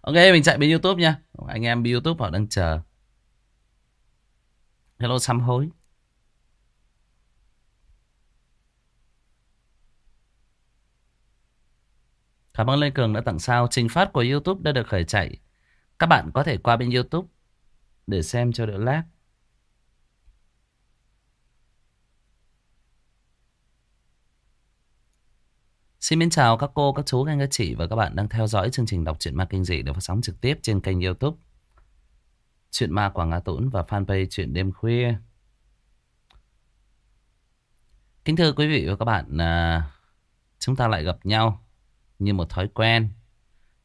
Ok, mình chạy bên Youtube nha. Anh em bên Youtube họ đang chờ. Hello sám hối. Cảm ơn Lê Cường đã tặng sao. Trình phát của Youtube đã được khởi chạy. Các bạn có thể qua bên Youtube Để xem cho đỡ lag. Xin mến chào các cô, các chú, các anh, các chị và các bạn đang theo dõi chương trình đọc truyện ma kinh dị được phát sóng trực tiếp trên kênh youtube Chuyện ma Quảng Nga Tũng và fanpage Chuyện Đêm Khuya. Kính thưa quý vị và các bạn, à, chúng ta lại gặp nhau như một thói quen.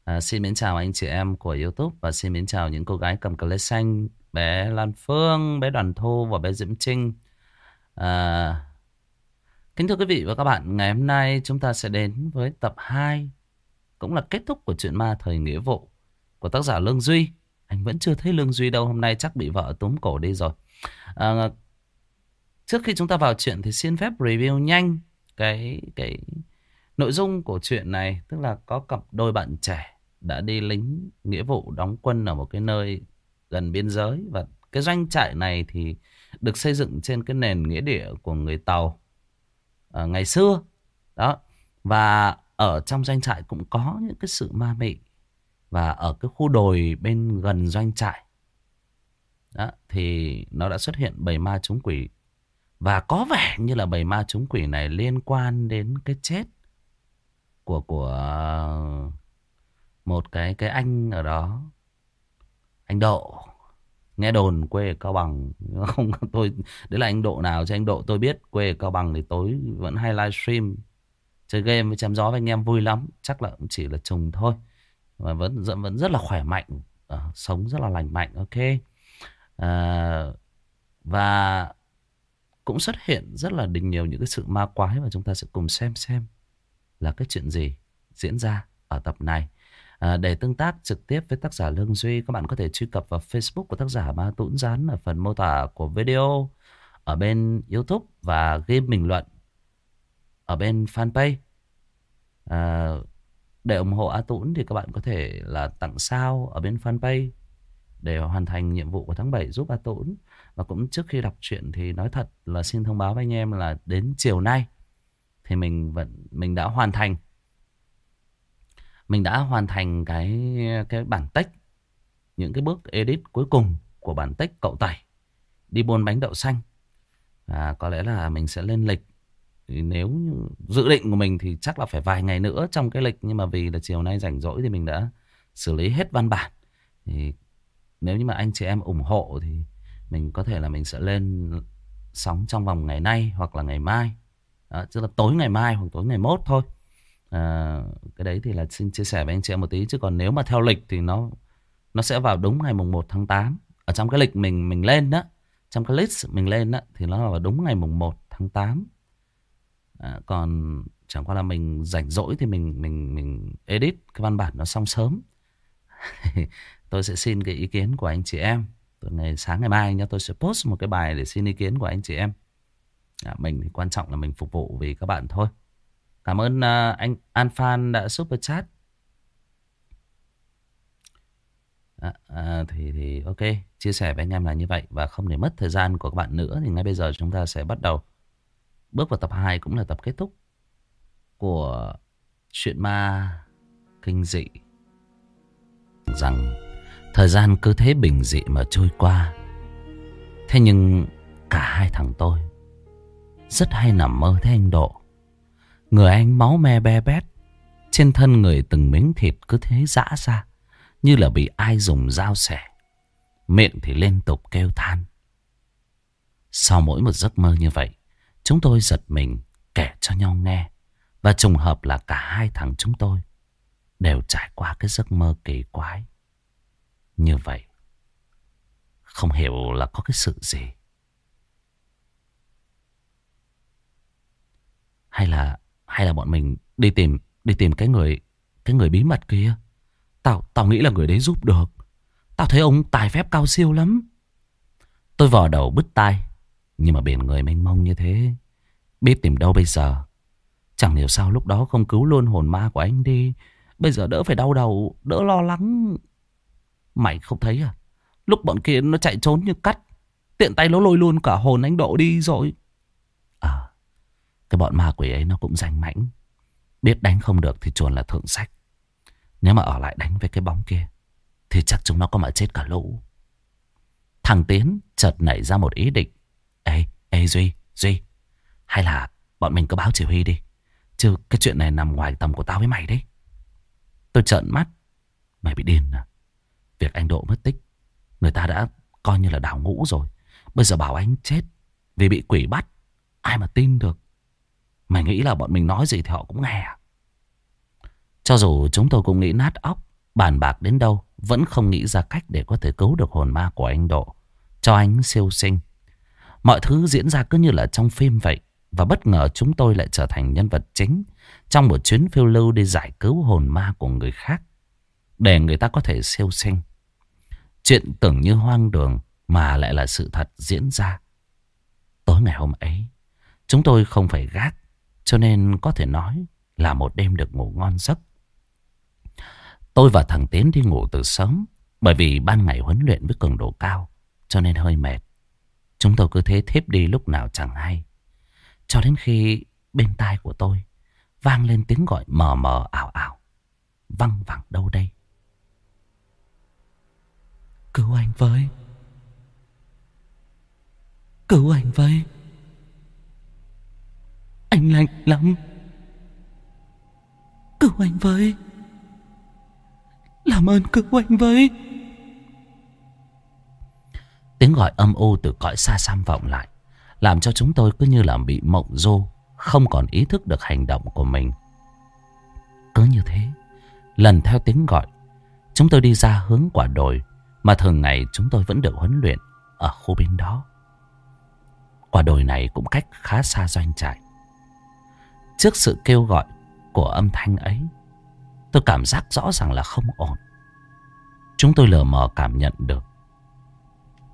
À, xin mến chào anh chị em của youtube và xin mến chào những cô gái cầm cờ lê xanh, bé Lan Phương, bé Đoàn Thu và bé Diễm Trinh. À, Kính thưa quý vị và các bạn, ngày hôm nay chúng ta sẽ đến với tập 2 Cũng là kết thúc của chuyện ma thời nghĩa vụ Của tác giả Lương Duy. Anh vẫn chưa thấy Lương Duy đâu, hôm nay chắc bị vợ túm cổ đi rồi. À, Trước khi chúng ta vào chuyện thì xin phép review nhanh Cái cái nội dung của chuyện này Tức là có cặp đôi bạn trẻ đã đi lính nghĩa vụ đóng quân ở một cái nơi gần biên giới Và cái doanh trại này thì được xây dựng trên cái nền nghĩa địa của người Tàu uh, ngày xưa. Đó. Và ở trong doanh trại cũng có những cái sự ma mị. Và ở cái khu đồi bên gần doanh trại. Đó thì nó đã xuất hiện bầy ma chúng quỷ. Và có vẻ như là bầy ma chúng quỷ này liên quan đến cái chết của của một cái cái anh ở đó. Anh Độ. Nghe đồn quê ở Cao Bằng không tôi Đấy là anh Độ nào cho anh Độ tôi biết Quê ở Cao Bằng thì tối vẫn hay livestream Chơi game với chém gió với anh em vui lắm. Chắc là cũng chỉ là trùng thôi. Mà vẫn vẫn rất là khỏe mạnh à, Sống rất là lành mạnh Ok. À, Và Cũng xuất hiện rất là đình nhiều những cái sự ma quái Và chúng ta sẽ cùng xem xem Là cái chuyện gì diễn ra ở tập này. À, để tương tác trực tiếp với tác giả Lương Duy, các bạn có thể truy cập vào Facebook của tác giả Ma Tũn Gián ở phần mô tả của video ở bên YouTube và ghi bình luận ở bên fanpage. À, để ủng hộ A Tũn thì các bạn có thể là tặng sao ở bên fanpage để hoàn thành nhiệm vụ của tháng 7 giúp A Tũn. Và cũng trước khi đọc truyện thì nói thật là xin thông báo với anh em là đến chiều nay thì mình vẫn mình đã hoàn thành mình đã hoàn thành cái cái bản tách những cái bước edit cuối cùng của bản tách cậu tẩy đi buôn bánh đậu xanh. Và có lẽ là mình sẽ lên lịch. Thì nếu như dự định của mình thì chắc là phải vài ngày nữa trong cái lịch nhưng mà vì là chiều nay rảnh rỗi thì mình đã xử lý hết văn bản. Thì nếu như mà anh chị em ủng hộ thì mình có thể là mình sẽ lên sóng trong vòng ngày nay hoặc là ngày mai. Đó, tức là tối ngày mai hoặc tối ngày mốt thôi à, cái đấy thì là xin chia sẻ với anh chị em một tí chứ còn nếu mà theo lịch thì nó nó sẽ vào đúng ngày mùng 1 tháng 8 ở trong cái lịch mình mình lên đó trong cái list mình lên đó thì nó vào đúng ngày mùng 1 tháng 8 à, còn chẳng qua là mình rảnh rỗi thì mình mình mình edit cái văn bản nó xong sớm. Tôi sẽ xin cái ý kiến của anh chị em. Từ ngày sáng ngày mai nhá tôi sẽ post một cái bài để xin ý kiến của anh chị em. À, mình thì quan trọng là mình phục vụ vì các bạn thôi. Cảm ơn uh, anh An Phan đã super chat. À, à, thì thì ok. Chia sẻ với anh em là như vậy và không để mất thời gian của các bạn nữa thì ngay bây giờ chúng ta sẽ bắt đầu bước vào tập 2 cũng là tập kết thúc của chuyện ma kinh dị. Rằng thời gian cứ thế bình dị mà trôi qua. Thế nhưng cả hai thằng tôi rất hay nằm mơ thấy anh độ. Người anh máu me be bét. Trên thân người từng miếng thịt cứ thế dã ra. Như là bị ai dùng dao xẻ. Miệng thì liên tục kêu than. Sau mỗi một giấc mơ như vậy. Chúng tôi giật mình kể cho nhau nghe. Và trùng hợp là cả hai thằng chúng tôi đều trải qua cái giấc mơ kỳ quái. Như vậy. Không hiểu là có cái sự gì. Hay là hay là bọn mình đi tìm đi tìm cái người cái người bí mật kia. Tao tao nghĩ là người đấy giúp được. Tao thấy ông tài phép cao siêu lắm. Tôi vò đầu bứt tai, nhưng mà biển người mênh mông như thế, biết tìm đâu bây giờ. Chẳng hiểu sao lúc đó không cứu luôn hồn ma của anh đi, Bây giờ đỡ phải đau đầu, đỡ lo lắng. Mày không thấy à? Lúc bọn kia nó chạy trốn như cắt. Tiện tay nó lôi luôn cả hồn anh Độ đi rồi. Cái bọn ma quỷ ấy nó cũng danh mãnh. Biết đánh không được thì chuồn là thượng sách. Nếu mà ở lại đánh với cái bóng kia, thì chắc chúng nó có mà chết cả lũ. Thằng Tiến chợt nảy ra một ý định. Ê, ê Duy, Duy, hay là bọn mình cứ báo chỉ huy đi. Chứ cái chuyện này nằm ngoài tầm của tao với mày đấy. Tôi trợn mắt. Mày bị điên à? Việc anh Độ mất tích, người ta đã coi như là đảo ngũ rồi. Bây giờ bảo anh chết vì bị quỷ bắt. Ai mà tin được. Mày nghĩ là bọn mình nói gì thì họ cũng nghe à? Cho dù chúng tôi cũng nghĩ nát óc, bàn bạc đến đâu, vẫn không nghĩ ra cách để có thể cứu được hồn ma của anh Độ, cho anh siêu sinh. Mọi thứ diễn ra cứ như là trong phim vậy, và bất ngờ chúng tôi lại trở thành nhân vật chính trong một chuyến phiêu lưu đi giải cứu hồn ma của người khác, để người ta có thể siêu sinh. Chuyện tưởng như hoang đường mà lại là sự thật diễn ra. Tối ngày hôm ấy, chúng tôi không phải gác, cho nên có thể nói là một đêm được ngủ ngon giấc. Tôi và thằng Tiến đi ngủ từ sớm, bởi vì ban ngày huấn luyện với cường độ cao, cho nên hơi mệt. Chúng tôi cứ thế thiếp đi lúc nào chẳng hay. Cho đến khi bên tai của tôi vang lên tiếng gọi mờ mờ ảo ảo. Văng vẳng đâu đây? Cứu anh với! Cứu anh với! Anh lạnh lắm! Cứu anh với! Làm ơn cứu anh với! Tiếng gọi âm u từ cõi xa xăm vọng lại. Làm cho chúng tôi cứ như là bị mộng du, Không còn ý thức được hành động của mình Cứ như thế Lần theo tiếng gọi Chúng tôi đi ra hướng quả đồi Mà thường ngày chúng tôi vẫn được huấn luyện Ở khu bên đó Quả đồi này cũng cách khá xa doanh trại Trước sự kêu gọi Của âm thanh ấy, Tôi cảm giác rõ ràng là không ổn Chúng tôi lờ mờ cảm nhận được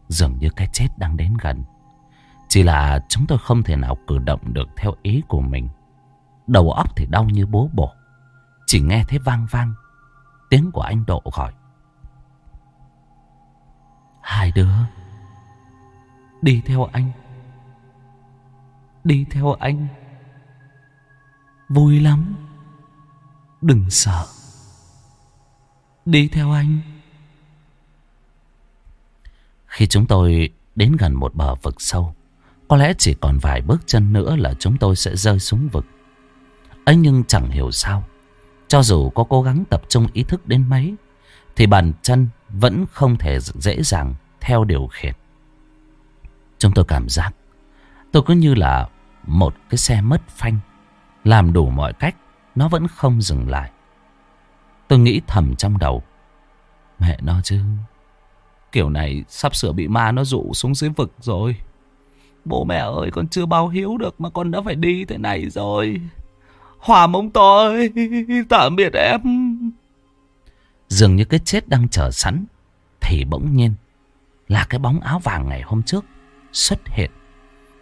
Dường như cái chết đang đến gần chỉ là chúng tôi không thể nào cử động được theo ý của mình. Đầu óc thì đau như bố bổ. Chỉ nghe thấy vang vang. Tiếng của anh Độ gọi. Hai đứa. Đi theo anh. Đi theo anh. Vui lắm. Đừng sợ. Đi theo anh. Khi chúng tôi đến gần một bờ vực sâu. Có lẽ chỉ còn vài bước chân nữa là chúng tôi sẽ rơi xuống vực. ấy nhưng chẳng hiểu sao. Cho dù có cố gắng tập trung ý thức đến mấy, thì bàn chân vẫn không thể dễ dàng theo điều khiển. Chúng tôi cảm giác tôi cứ như là một cái xe mất phanh. Làm đủ mọi cách, nó vẫn không dừng lại. Tôi nghĩ thầm trong đầu. Mẹ nó chứ. Kiểu này sắp sửa bị ma nó dụ xuống dưới vực rồi. Bố mẹ ơi con chưa bao hiếu được mà con đã phải đi thế này rồi. Hòa mông tôi, tạm biệt em. Dường như cái chết đang chờ sẵn. Thì bỗng nhiên là cái bóng áo vàng ngày hôm trước xuất hiện.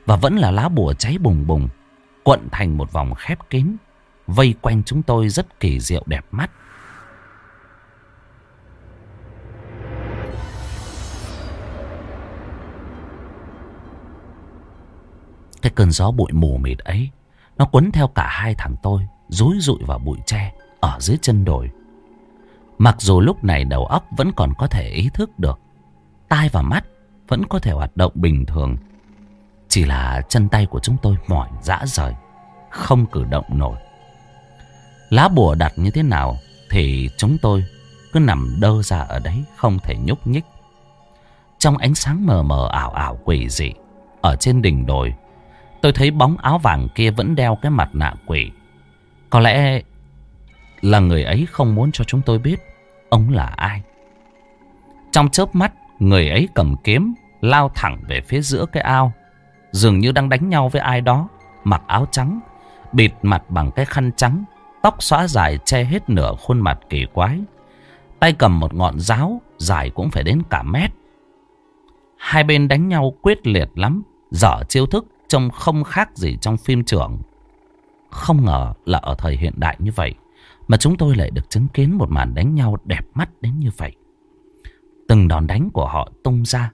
Và vẫn là lá bùa cháy bùng bùng, cuộn thành một vòng khép kín, vây quanh chúng tôi rất kỳ diệu đẹp mắt. Cái cơn gió bụi mù mịt ấy Nó quấn theo cả hai thằng tôi Rúi rụi vào bụi tre Ở dưới chân đồi Mặc dù lúc này đầu óc vẫn còn có thể ý thức được Tai và mắt Vẫn có thể hoạt động bình thường chỉ là chân tay của chúng tôi mỏi dã rời Không cử động nổi Lá bùa đặt như thế nào Thì chúng tôi cứ nằm đơ ra ở đấy Không thể nhúc nhích Trong ánh sáng mờ mờ ảo ảo quỷ dị Ở trên đỉnh đồi Tôi thấy bóng áo vàng kia vẫn đeo cái mặt nạ quỷ. Có lẽ là người ấy không muốn cho chúng tôi biết ông là ai. Trong chớp mắt, người ấy cầm kiếm, lao thẳng về phía giữa cái ao. Dường như đang đánh nhau với ai đó, mặc áo trắng, bịt mặt bằng cái khăn trắng, tóc xóa dài che hết nửa khuôn mặt kỳ quái. Tay cầm một ngọn giáo, dài cũng phải đến cả mét. Hai bên đánh nhau quyết liệt lắm, dở chiêu thức trông không khác gì trong phim trưởng. Không ngờ là ở thời hiện đại như vậy, Mà chúng tôi lại được chứng kiến một màn đánh nhau đẹp mắt đến như vậy. Từng đòn đánh của họ tung ra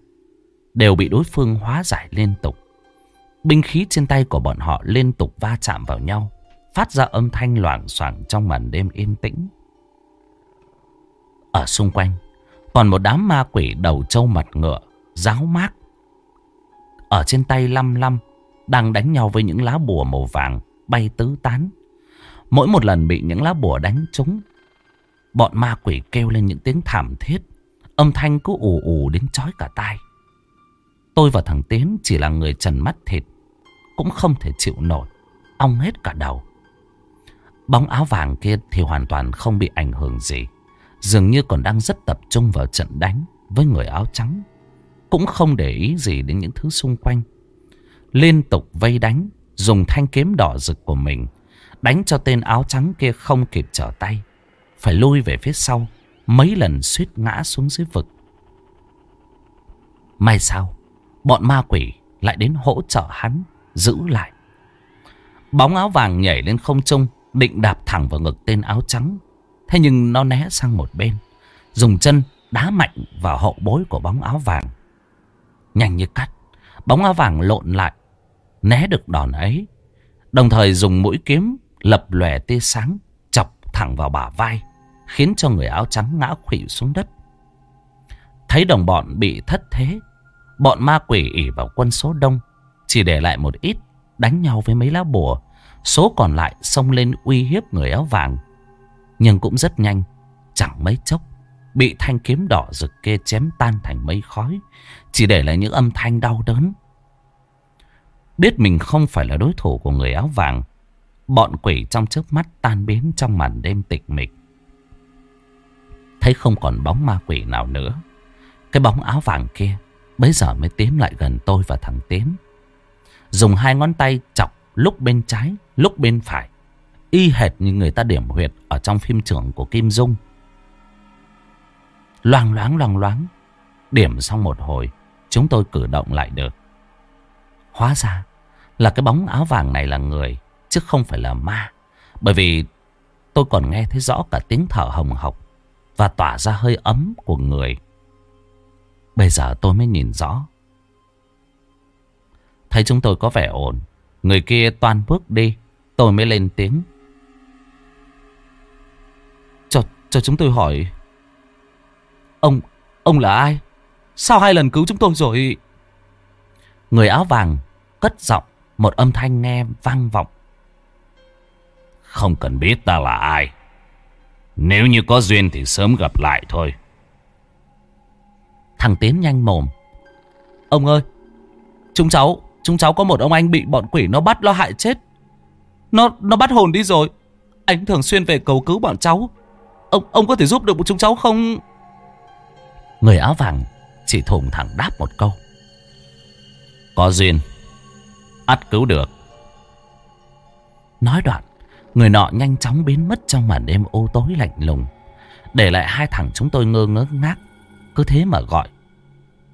đều bị đối phương hóa giải liên tục. Binh khí trên tay của bọn họ liên tục va chạm vào nhau, phát ra âm thanh loảng xoảng trong màn đêm yên tĩnh. Ở xung quanh, còn một đám ma quỷ đầu trâu mặt ngựa, giáo mát. Ở trên tay lăm lăm, đang đánh nhau với những lá bùa màu vàng bay tứ tán. Mỗi một lần bị những lá bùa đánh trúng, bọn ma quỷ kêu lên những tiếng thảm thiết, âm thanh cứ ù ù đến chói cả tai. Tôi và thằng Tiến chỉ là người trần mắt thịt, cũng không thể chịu nổi, ong hết cả đầu. Bóng áo vàng kia thì hoàn toàn không bị ảnh hưởng gì. Dường như còn đang rất tập trung vào trận đánh với người áo trắng. Cũng không để ý gì đến những thứ xung quanh. Liên tục vây đánh, dùng thanh kiếm đỏ rực của mình. Đánh cho tên áo trắng kia không kịp trở tay. Phải lui về phía sau, mấy lần suýt ngã xuống dưới vực. May sao, bọn ma quỷ lại đến hỗ trợ hắn, giữ lại. Bóng áo vàng nhảy lên không trung, định đạp thẳng vào ngực tên áo trắng. Thế nhưng nó né sang một bên, dùng chân đá mạnh vào hậu bối của bóng áo vàng. Nhanh như cắt, bóng áo vàng lộn lại, né được đòn ấy. Đồng thời dùng mũi kiếm lập lòe tia sáng, chọc thẳng vào bả vai, khiến cho người áo trắng ngã khuỵu xuống đất. Thấy đồng bọn bị thất thế, bọn ma quỷ ỉ vào quân số đông, chỉ để lại một ít đánh nhau với mấy lá bùa Số còn lại xông lên uy hiếp người áo vàng. Nhưng cũng rất nhanh, chẳng mấy chốc, bị thanh kiếm đỏ rực kia chém tan thành mây khói, chỉ để lại những âm thanh đau đớn. Biết mình không phải là đối thủ của người áo vàng, bọn quỷ trong chớp mắt tan biến trong màn đêm tịch mịch. Thấy không còn bóng ma quỷ nào nữa, cái bóng áo vàng kia bấy giờ mới tiến lại gần tôi và thằng Tiến. Dùng hai ngón tay chọc lúc bên trái, lúc bên phải. Y hệt như người ta điểm huyệt ở trong phim trưởng của Kim Dung. Loang loáng loang loáng. Điểm xong một hồi, chúng tôi cử động lại được. Hóa ra là cái bóng áo vàng này là người, chứ không phải là ma. Bởi vì tôi còn nghe thấy rõ cả tiếng thở hồng hộc và tỏa ra hơi ấm của người. Bây giờ tôi mới nhìn rõ. Thấy chúng tôi có vẻ ổn, Người kia toàn bước đi. Tôi mới lên tiếng. Cho, cho chúng tôi hỏi. Ông Ông là ai? Sao hai lần cứu chúng tôi rồi? Người áo vàng Cất giọng Một âm thanh nghe vang vọng. Không cần biết ta là ai. Nếu như có duyên thì sớm gặp lại thôi. Thằng Tiến nhanh mồm. Ông ơi Chúng cháu Chúng cháu có một ông anh bị bọn quỷ nó bắt nó hại chết. Nó nó bắt hồn đi rồi. Anh thường xuyên về cầu cứu bọn cháu. Ông ông có thể giúp được chúng cháu không? Người áo vàng Chỉ thùng thẳng đáp một câu. Có duyên. Ắt cứu được. Nói đoạn Người nọ nhanh chóng biến mất trong màn đêm ô tối lạnh lùng. Để lại hai thằng chúng tôi ngơ ngớ ngác. Cứ thế mà gọi.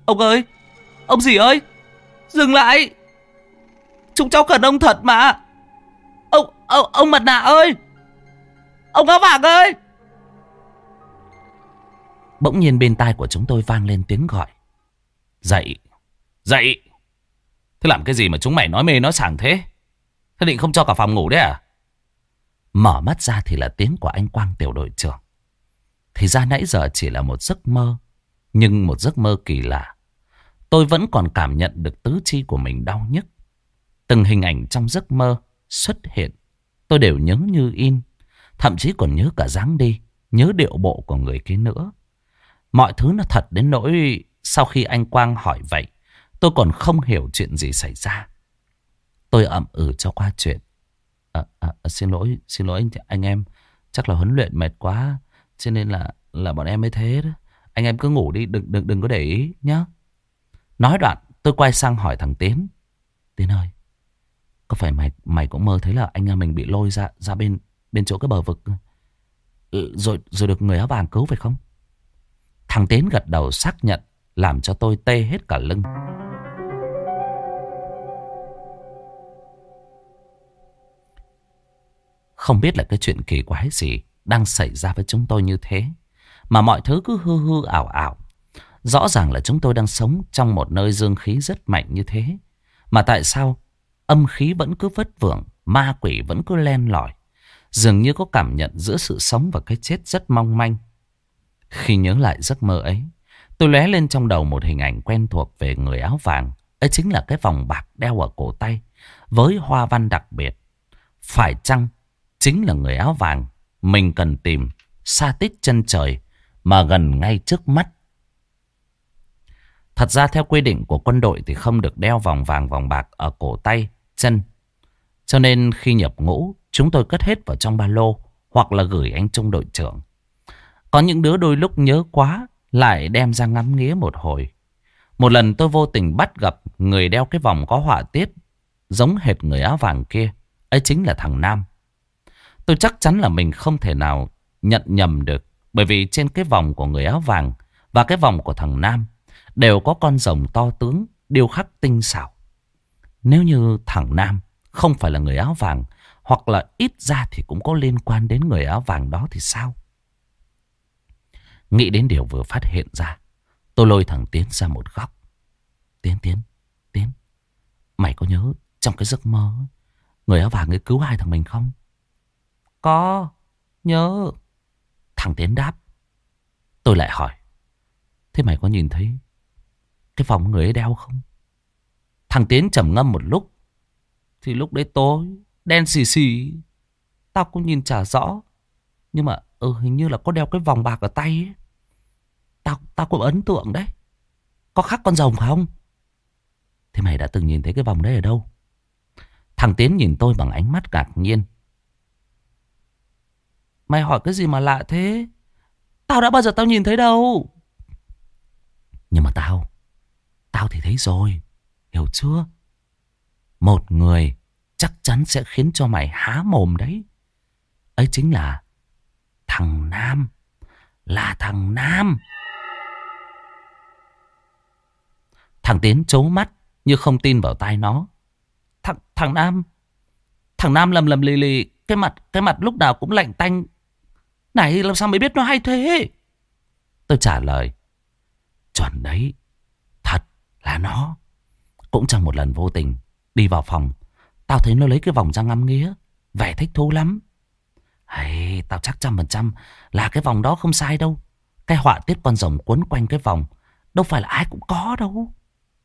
Ông ơi! Ông gì ơi! Dừng lại Chúng cháu cần ông thật mà. Ông, ông, ông mặt nạ ơi. Ông áo vàng ơi. Bỗng nhiên bên tai của chúng tôi vang lên tiếng gọi. Dậy Dậy. Thế làm cái gì mà chúng mày nói mê nói sảng thế? Thế định không cho cả phòng ngủ đấy à? Mở mắt ra thì là tiếng của anh Quang tiểu đội trưởng. Thì ra nãy giờ chỉ là một giấc mơ Nhưng một giấc mơ kỳ lạ. Tôi vẫn còn cảm nhận được tứ chi của mình đau nhức. Từng hình ảnh trong giấc mơ xuất hiện, tôi đều nhớ như in. Thậm chí còn nhớ cả dáng đi, nhớ điệu bộ của người kia nữa. Mọi thứ nó thật đến nỗi sau khi anh Quang hỏi vậy, tôi còn không hiểu chuyện gì xảy ra. Tôi ậm ừ cho qua chuyện. À, à, à, xin lỗi, xin lỗi anh, anh em. Chắc là huấn luyện mệt quá, cho nên là là bọn em mới thế đó. Anh em cứ ngủ đi, đừng đừng đừng có để ý nhá. Nói đoạn, tôi quay sang hỏi thằng Tiến. Tiến ơi, có phải mày mày cũng mơ thấy là anh em mình bị lôi ra ra bên bên chỗ cái bờ vực ừ, rồi rồi được người áo vàng cứu phải không? Thằng Tiến gật đầu xác nhận làm cho tôi tê hết cả lưng. Không biết là cái chuyện kỳ quái gì đang xảy ra với chúng tôi như thế. Mà mọi thứ cứ hư hư ảo ảo. Rõ ràng là chúng tôi đang sống trong một nơi dương khí rất mạnh như thế. Mà tại sao âm khí vẫn cứ vất vưởng, ma quỷ vẫn cứ len lỏi. Dường như có cảm nhận giữa sự sống và cái chết rất mong manh. Khi nhớ lại giấc mơ ấy, tôi lóe lên trong đầu một hình ảnh quen thuộc về người áo vàng. Ấy chính là cái vòng bạc đeo ở cổ tay với hoa văn đặc biệt. Phải chăng chính là người áo vàng mình cần tìm xa tít chân trời mà gần ngay trước mắt. Thật ra theo quy định của quân đội thì không được đeo vòng vàng vòng bạc ở cổ tay, chân. Cho nên khi nhập ngũ, chúng tôi cất hết vào trong ba lô hoặc là gửi anh trung đội trưởng. Có những đứa đôi lúc nhớ quá lại đem ra ngắm nghía một hồi. Một lần tôi vô tình bắt gặp người đeo cái vòng có họa tiết giống hệt người áo vàng kia. Ấy chính là thằng Nam. Tôi chắc chắn là mình không thể nào nhận nhầm được. Bởi vì trên cái vòng của người áo vàng và cái vòng của thằng Nam đều có con rồng to tướng, điêu khắc tinh xảo. Nếu như thằng Nam không phải là người áo vàng hoặc là ít ra thì cũng có liên quan đến người áo vàng đó thì sao? Nghĩ đến điều vừa phát hiện ra, tôi lôi thằng Tiến ra một góc. Tiến, Tiến, Tiến, mày có nhớ trong cái giấc mơ người áo vàng ấy cứu hai thằng mình không? Có, nhớ. Thằng Tiến đáp. Tôi lại hỏi. Thế mày có nhìn thấy cái vòng người ấy đeo không? Thằng Tiến trầm ngâm một lúc. Thì lúc đấy tối, đen xì xì. Tao cũng nhìn chả rõ. Nhưng mà ừ, hình như là có đeo cái vòng bạc ở tay ấy. Tao, tao cũng ấn tượng đấy. Có khắc con rồng không? Thế mày đã từng nhìn thấy cái vòng đấy ở đâu? Thằng Tiến nhìn tôi bằng ánh mắt ngạc nhiên. Mày hỏi cái gì mà lạ thế? Tao đã bao giờ tao nhìn thấy đâu. Nhưng mà tao, tao thì thấy rồi. Hiểu chưa? Một người chắc chắn sẽ khiến cho mày há mồm đấy. Ấy chính là thằng Nam. Là thằng Nam. Thằng Tiến chố mắt như không tin vào tai nó. Thằng, thằng Nam. Thằng Nam lầm lầm lì lì. Cái mặt, cái mặt lúc nào cũng lạnh tanh này làm sao mới biết nó hay thế? Tôi trả lời. Chuẩn đấy. Thật là nó. Cũng trong một lần vô tình. Đi vào phòng. Tao thấy nó lấy cái vòng ra ngắm nghía. Vẻ thích thú lắm. Hay, tao chắc trăm phần trăm là cái vòng đó không sai đâu. Cái họa tiết con rồng quấn quanh cái vòng. Đâu phải là ai cũng có đâu.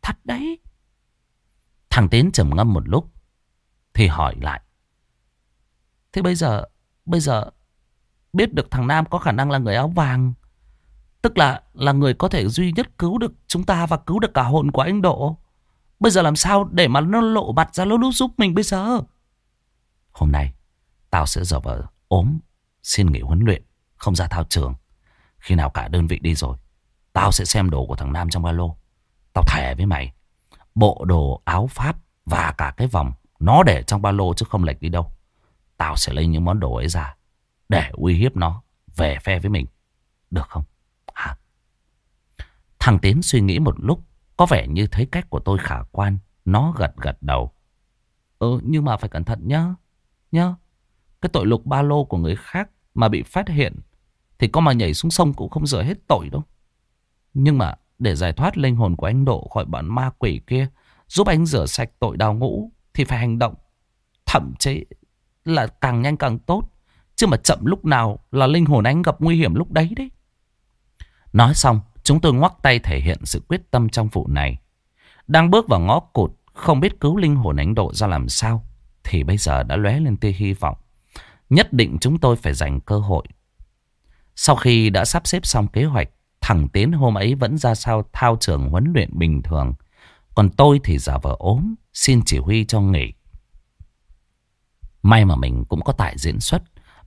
Thật đấy. Thằng Tiến trầm ngâm một lúc. Thì hỏi lại. Thế bây giờ, bây giờ biết được thằng Nam có khả năng là người áo vàng. Tức là là người có thể duy nhất cứu được chúng ta và cứu được cả hồn của anh Độ. Bây giờ làm sao để mà nó lộ mặt ra nó giúp mình bây giờ? Hôm nay, tao sẽ dở vợ ốm, xin nghỉ huấn luyện, không ra thao trường. Khi nào cả đơn vị đi rồi, tao sẽ xem đồ của thằng Nam trong ba lô. Tao thẻ với mày, bộ đồ áo pháp và cả cái vòng, nó để trong ba lô chứ không lệch đi đâu. Tao sẽ lấy những món đồ ấy ra để uy hiếp nó về phe với mình. Được không? Hả? Thằng Tiến suy nghĩ một lúc. Có vẻ như thấy cách của tôi khả quan. Nó gật gật đầu. Ừ nhưng mà phải cẩn thận nhá. Nhá. Cái tội lục ba lô của người khác mà bị phát hiện. Thì có mà nhảy xuống sông cũng không rửa hết tội đâu. Nhưng mà để giải thoát linh hồn của anh Độ khỏi bọn ma quỷ kia. Giúp anh rửa sạch tội đào ngũ. Thì phải hành động. Thậm chí là càng nhanh càng tốt. Chứ mà chậm lúc nào là linh hồn anh gặp nguy hiểm lúc đấy đấy. Nói xong, chúng tôi ngoắc tay thể hiện sự quyết tâm trong vụ này. Đang bước vào ngõ cụt, không biết cứu linh hồn ánh độ ra làm sao. Thì bây giờ đã lóe lên tia hy vọng. Nhất định chúng tôi phải dành cơ hội. Sau khi đã sắp xếp xong kế hoạch, thằng Tiến hôm ấy vẫn ra sao thao trường huấn luyện bình thường. Còn tôi thì giả vờ ốm, xin chỉ huy cho nghỉ. May mà mình cũng có tại diễn xuất.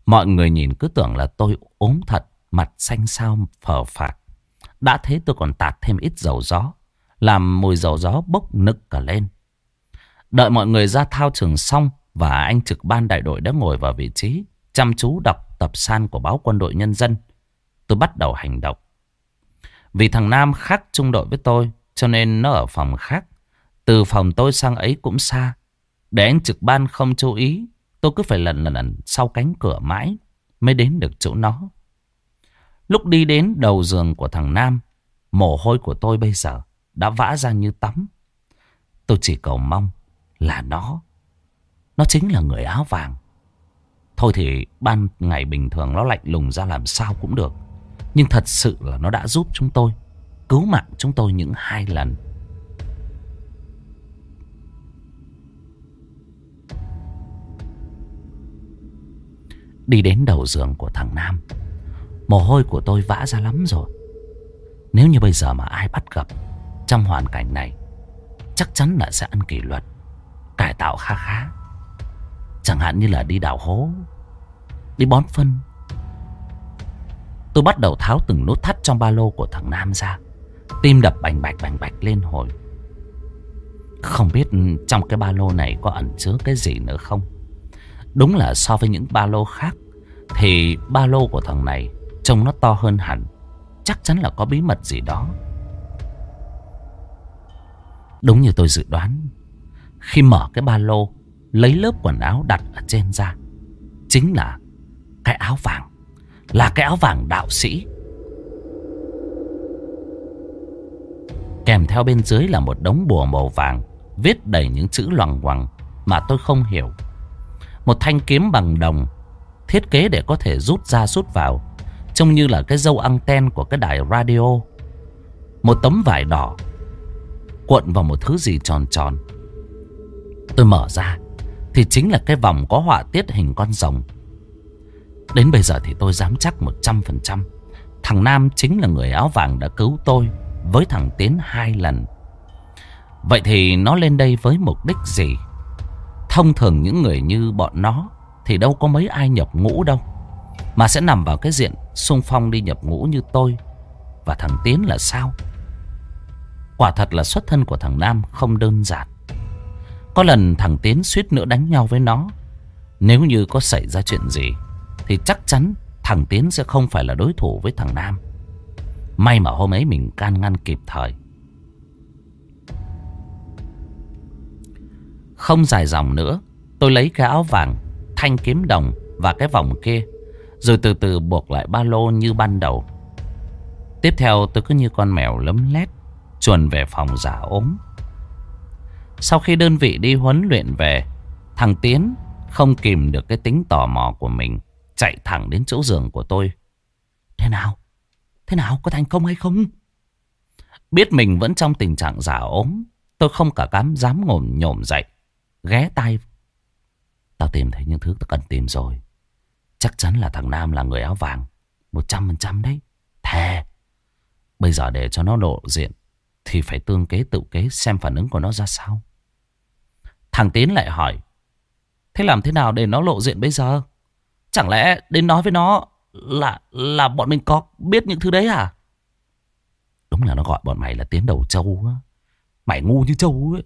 Mọi người nhìn cứ tưởng là tôi ốm thật, mặt xanh xao phờ phạc. Đã thế tôi còn tạt thêm ít dầu gió, làm mùi dầu gió bốc nực cả lên. Đợi mọi người ra thao trường xong và anh trực ban đại đội đã ngồi vào vị trí, chăm chú đọc tập san của báo quân đội nhân dân. Tôi bắt đầu hành động. Vì thằng Nam khác trung đội với tôi, cho nên nó ở phòng khác. Từ phòng tôi sang ấy cũng xa. Để anh trực ban không chú ý, Tôi cứ phải lần lần lần sau cánh cửa mãi. mới đến được chỗ nó. Lúc đi đến đầu giường của thằng Nam, mồ hôi của tôi bây giờ đã vã ra như tắm. Tôi chỉ cầu mong là nó. Nó chính là người áo vàng. Thôi thì ban ngày bình thường nó lạnh lùng ra làm sao cũng được. Nhưng thật sự là nó đã giúp chúng tôi, cứu mạng chúng tôi những hai lần. Đi đến đầu giường của thằng Nam Mồ hôi của tôi vã ra lắm rồi. Nếu như bây giờ mà ai bắt gặp Trong hoàn cảnh này, Chắc chắn là sẽ ăn kỷ luật, Cải tạo khá khá. Chẳng hạn như là đi đào hố, Đi bón phân. Tôi bắt đầu tháo từng nút thắt trong ba lô của thằng Nam ra, Tim đập bành bạch bành bạch lên hồi. Không biết trong cái ba lô này có ẩn chứa cái gì nữa không? Đúng là so với những ba lô khác, Thì ba lô của thằng này Trông nó to hơn hẳn. Chắc chắn là có bí mật gì đó. Đúng như tôi dự đoán, Khi mở cái ba lô, Lấy lớp quần áo đặt ở trên ra Chính là Cái áo vàng, Là cái áo vàng đạo sĩ. Kèm theo bên dưới là một đống bùa màu vàng, Viết đầy những chữ loằng ngoằng Mà tôi không hiểu. Một thanh kiếm bằng đồng, Thiết kế để có thể rút ra rút vào. Trông như là cái dâu anten của cái đài radio. Một tấm vải đỏ, Cuộn vào một thứ gì tròn tròn. Tôi mở ra, Thì chính là cái vòng có họa tiết hình con rồng. Đến bây giờ thì tôi dám chắc 100% Thằng Nam chính là người áo vàng đã cứu tôi Với thằng Tiến hai lần. Vậy thì nó lên đây với mục đích gì? Thông thường những người như bọn nó Thì đâu có mấy ai nhập ngũ đâu, Mà sẽ nằm vào cái diện xung phong đi nhập ngũ như tôi. Và thằng Tiến là sao? Quả thật là xuất thân của thằng Nam không đơn giản. Có lần thằng Tiến suýt nữa đánh nhau với nó. Nếu như có xảy ra chuyện gì, Thì chắc chắn thằng Tiến sẽ không phải là đối thủ với thằng Nam. May mà hôm ấy mình can ngăn kịp thời. Không dài dòng nữa, Tôi lấy cái áo vàng, Thanh kiếm đồng Và cái vòng kia rồi từ từ buộc lại ba lô như ban đầu Tiếp theo tôi cứ như con mèo lấm lét, Chuồn về phòng giả ốm Sau khi đơn vị đi huấn luyện về, Thằng Tiến không kìm được cái tính tò mò của mình, Chạy thẳng đến chỗ giường của tôi Thế nào? Thế nào? Có thành công hay không? Biết mình vẫn trong tình trạng giả ốm, Tôi không cả cám dám ngổm nhổm dậy, ghé tay. Tao tìm thấy những thứ tao cần tìm rồi. Chắc chắn là thằng Nam là người áo vàng. Một trăm phần trăm đấy. Thề. Bây giờ để cho nó lộ diện. Thì phải tương kế tự kế xem phản ứng của nó ra sao. Thằng Tiến lại hỏi. Thế làm thế nào để nó lộ diện bây giờ? Chẳng lẽ đến nói với nó là là bọn mình có biết những thứ đấy à? Đúng là nó gọi bọn mày là tiến đầu châu á. Mày ngu như châu ấy.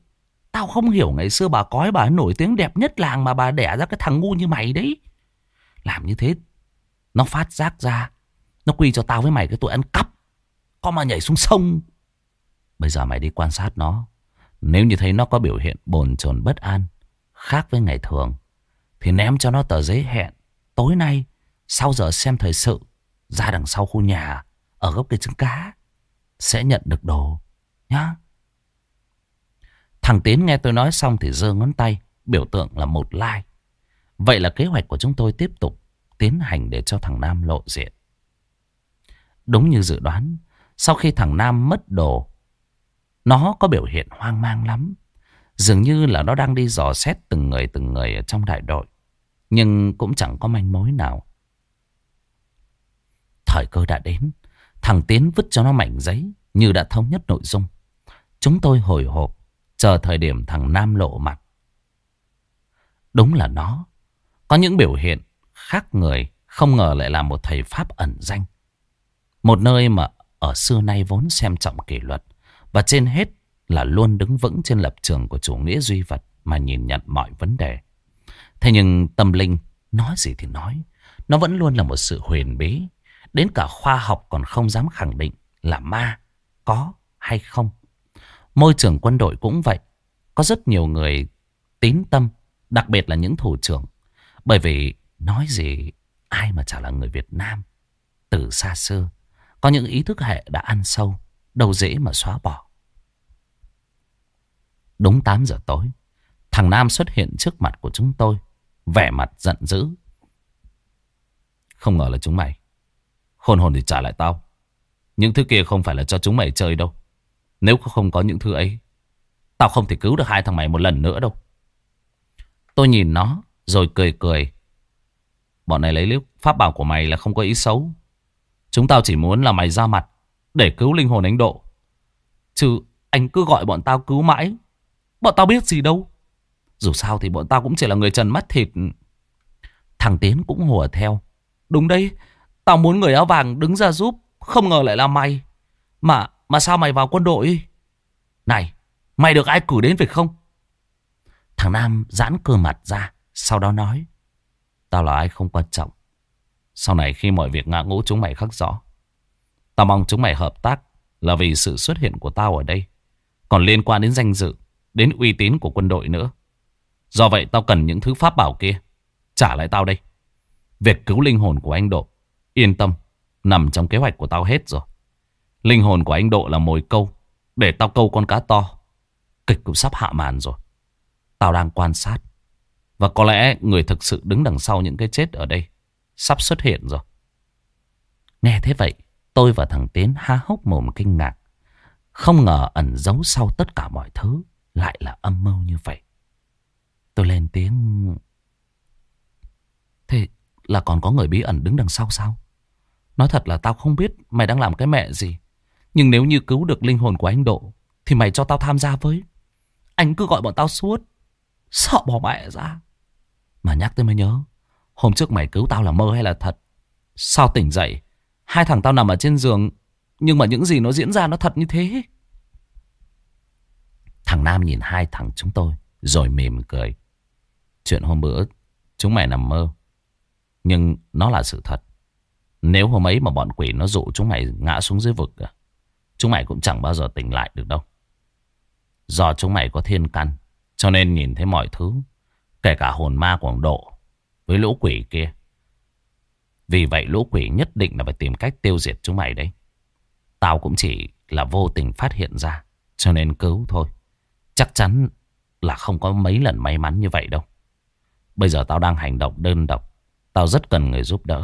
Tao không hiểu ngày xưa bà cói bà nổi tiếng đẹp nhất làng mà bà đẻ ra cái thằng ngu như mày đấy. Làm như thế, nó phát giác ra. Nó quy cho tao với mày cái tội ăn cắp. Có mà nhảy xuống sông. Bây giờ mày đi quan sát nó. Nếu như thấy nó có biểu hiện bồn chồn bất an, khác với ngày thường, thì ném cho nó tờ giấy hẹn. Tối nay, sau giờ xem thời sự, ra đằng sau khu nhà, ở gốc cây trứng cá, sẽ nhận được đồ. Nhá. Thằng Tiến nghe tôi nói xong thì giơ ngón tay, biểu tượng là một like. Vậy là kế hoạch của chúng tôi tiếp tục tiến hành để cho thằng Nam lộ diện. Đúng như dự đoán, sau khi thằng Nam mất đồ, nó có biểu hiện hoang mang lắm. Dường như là nó đang đi dò xét từng người từng người ở trong đại đội. Nhưng cũng chẳng có manh mối nào. Thời cơ đã đến, thằng Tiến vứt cho nó mảnh giấy như đã thống nhất nội dung. Chúng tôi hồi hộp Chờ thời điểm thằng Nam lộ mặt. Đúng là nó. Có những biểu hiện khác người. Không ngờ lại là một thầy Pháp ẩn danh. Một nơi mà ở xưa nay vốn xem trọng kỷ luật. Và trên hết là luôn đứng vững trên lập trường của chủ nghĩa duy vật mà nhìn nhận mọi vấn đề. Thế nhưng tâm linh nói gì thì nói. Nó vẫn luôn là một sự huyền bí. Đến cả khoa học còn không dám khẳng định là ma có hay không. Môi trường quân đội cũng vậy. Có rất nhiều người tín tâm, đặc biệt là những thủ trưởng. Bởi vì nói gì ai mà chả là người Việt Nam. Từ xa xưa, có những ý thức hệ đã ăn sâu, đâu dễ mà xóa bỏ. Đúng 8 giờ tối, thằng Nam xuất hiện trước mặt của chúng tôi, vẻ mặt giận dữ. Không ngờ là chúng mày. Khôn hồn thì trả lại tao. Những thứ kia không phải là cho chúng mày chơi đâu. Nếu không có những thứ ấy, tao không thể cứu được hai thằng mày một lần nữa đâu. Tôi nhìn nó, rồi cười cười. Bọn này lấy lúc pháp bảo của mày là không có ý xấu. Chúng tao chỉ muốn là mày ra mặt để cứu linh hồn anh Độ. Chứ anh cứ gọi bọn tao cứu mãi. Bọn tao biết gì đâu. Dù sao thì bọn tao cũng chỉ là người trần mắt thịt. Thằng Tiến cũng hùa theo. Đúng đấy, tao muốn người áo vàng đứng ra giúp. Không ngờ lại là mày. Mà mà sao mày vào quân đội? Này, mày được ai cử đến phải không? Thằng Nam giãn cơ mặt ra, sau đó nói. Tao là ai không quan trọng. Sau này khi mọi việc ngã ngũ chúng mày khắc rõ. Tao mong chúng mày hợp tác là vì sự xuất hiện của tao ở đây. Còn liên quan đến danh dự, đến uy tín của quân đội nữa. Do vậy tao cần những thứ pháp bảo kia. Trả lại tao đây. Việc cứu linh hồn của anh Độ, yên tâm, nằm trong kế hoạch của tao hết rồi. Linh hồn của anh Độ là mồi câu, để tao câu con cá to. Kịch cũng sắp hạ màn rồi. Tao đang quan sát. Và có lẽ người thực sự đứng đằng sau những cái chết ở đây sắp xuất hiện rồi. Nghe thế vậy, tôi và thằng Tiến há hốc mồm kinh ngạc. Không ngờ ẩn giấu sau tất cả mọi thứ lại là âm mưu như vậy. Tôi lên tiếng... Thế là còn có người bí ẩn đứng đằng sau sao? Nói thật là tao không biết mày đang làm cái mẹ gì. Nhưng nếu như cứu được linh hồn của anh Độ, thì mày cho tao tham gia với. Anh cứ gọi bọn tao suốt. Sợ bỏ mẹ ra. Mà nhắc tới mới nhớ. Hôm trước mày cứu tao là mơ hay là thật? Sao tỉnh dậy? Hai thằng tao nằm ở trên giường. Nhưng mà những gì nó diễn ra nó thật như thế. Thằng Nam nhìn hai thằng chúng tôi. Rồi mỉm cười. Chuyện hôm bữa chúng mày nằm mơ. Nhưng nó là sự thật. Nếu hôm ấy mà bọn quỷ nó dụ chúng mày ngã xuống dưới vực à, Chúng mày cũng chẳng bao giờ tỉnh lại được đâu Do chúng mày có thiên căn Cho nên nhìn thấy mọi thứ Kể cả hồn ma của Độ Với lũ quỷ kia. Vì vậy lũ quỷ nhất định là phải tìm cách tiêu diệt chúng mày đấy. Tao cũng chỉ là vô tình phát hiện ra, Cho nên cứu thôi. Chắc chắn là không có mấy lần may mắn như vậy đâu. Bây giờ tao đang hành động đơn độc, Tao rất cần người giúp đỡ.